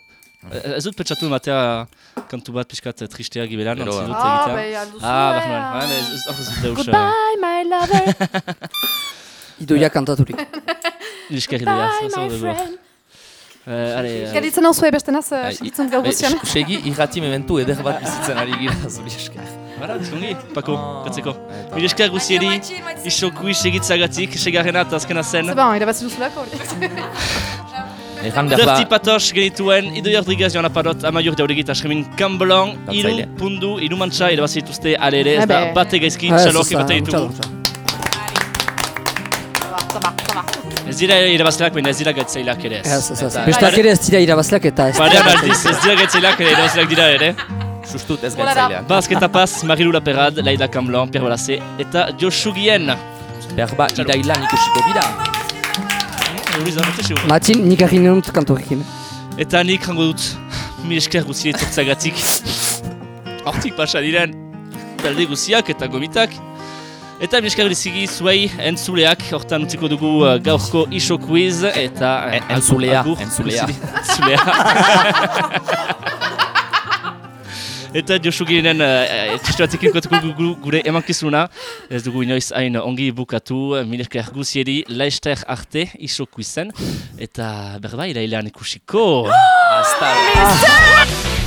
Ez dut pentsatu matea kantu bat pixkat tristea gibelan, Gero, ontzi dut Ah, egitea. bai, Ah, eh, bah, nuen, ah, ez ez- hor ez dut deus. Goodbye, my lover. Idoia kantaturik. Bye, zer my dugu. Gaditzen hau zuen bestenaz, uh, Bai, segitzen gaur Be, guzian. s- Segi irrati mementu eder bat bizitzen ari gira, zuri esker. Bara, bizkongi, Pako, Mil esker guzieri, iso quiz egitzagatik, segarrena eta azkena zen. C'est bon, irabazi duzulako. Behar da, Dirty Patos genituen, Ido Rodriguez joan apadot, amaiur jauregit askemin Kamblon, iru pundu, iru mantxa, irabazi dituzte alere, ez da bate gaizki, ez, txalok ez da, bate ditugu. Ez dira irabazleak, baina ez dira gaitzaileak ere ez. Ez, ez, ez. Eta- Besteak ere ez dira irabazleak eta ez Parean aldiz, ez dira gaitzaileak ere irabazleak dira ere. sustut ez gaitzaileak. Bazketa paz, Marilu Laperad, Laida Kamblon, Pierre Bolaze, eta Josu Gien. Berba irailan ikusiko dira. Luis, da, bate seguro. Matin, nik egin dut kantorekin. Eta nik rango dut, mil esker guzile etortzagatik. Hortik pasa diren, talde guziak eta gomitak. Eta mil esker biziki zuei entzuleak, hortan utziko dugu uh, gaurko iso quiz, eta... En- entzulea, agur entzulea. guziri- Entzulea. Eta Josu Girenen uh, txistu batekin kotuko dugu gure emankizuna. Ez dugu inoiz hain ongi bukatu, mil esker guzieri, laester arte iso quizen. Eta berba irailean ikusiko. Hasta.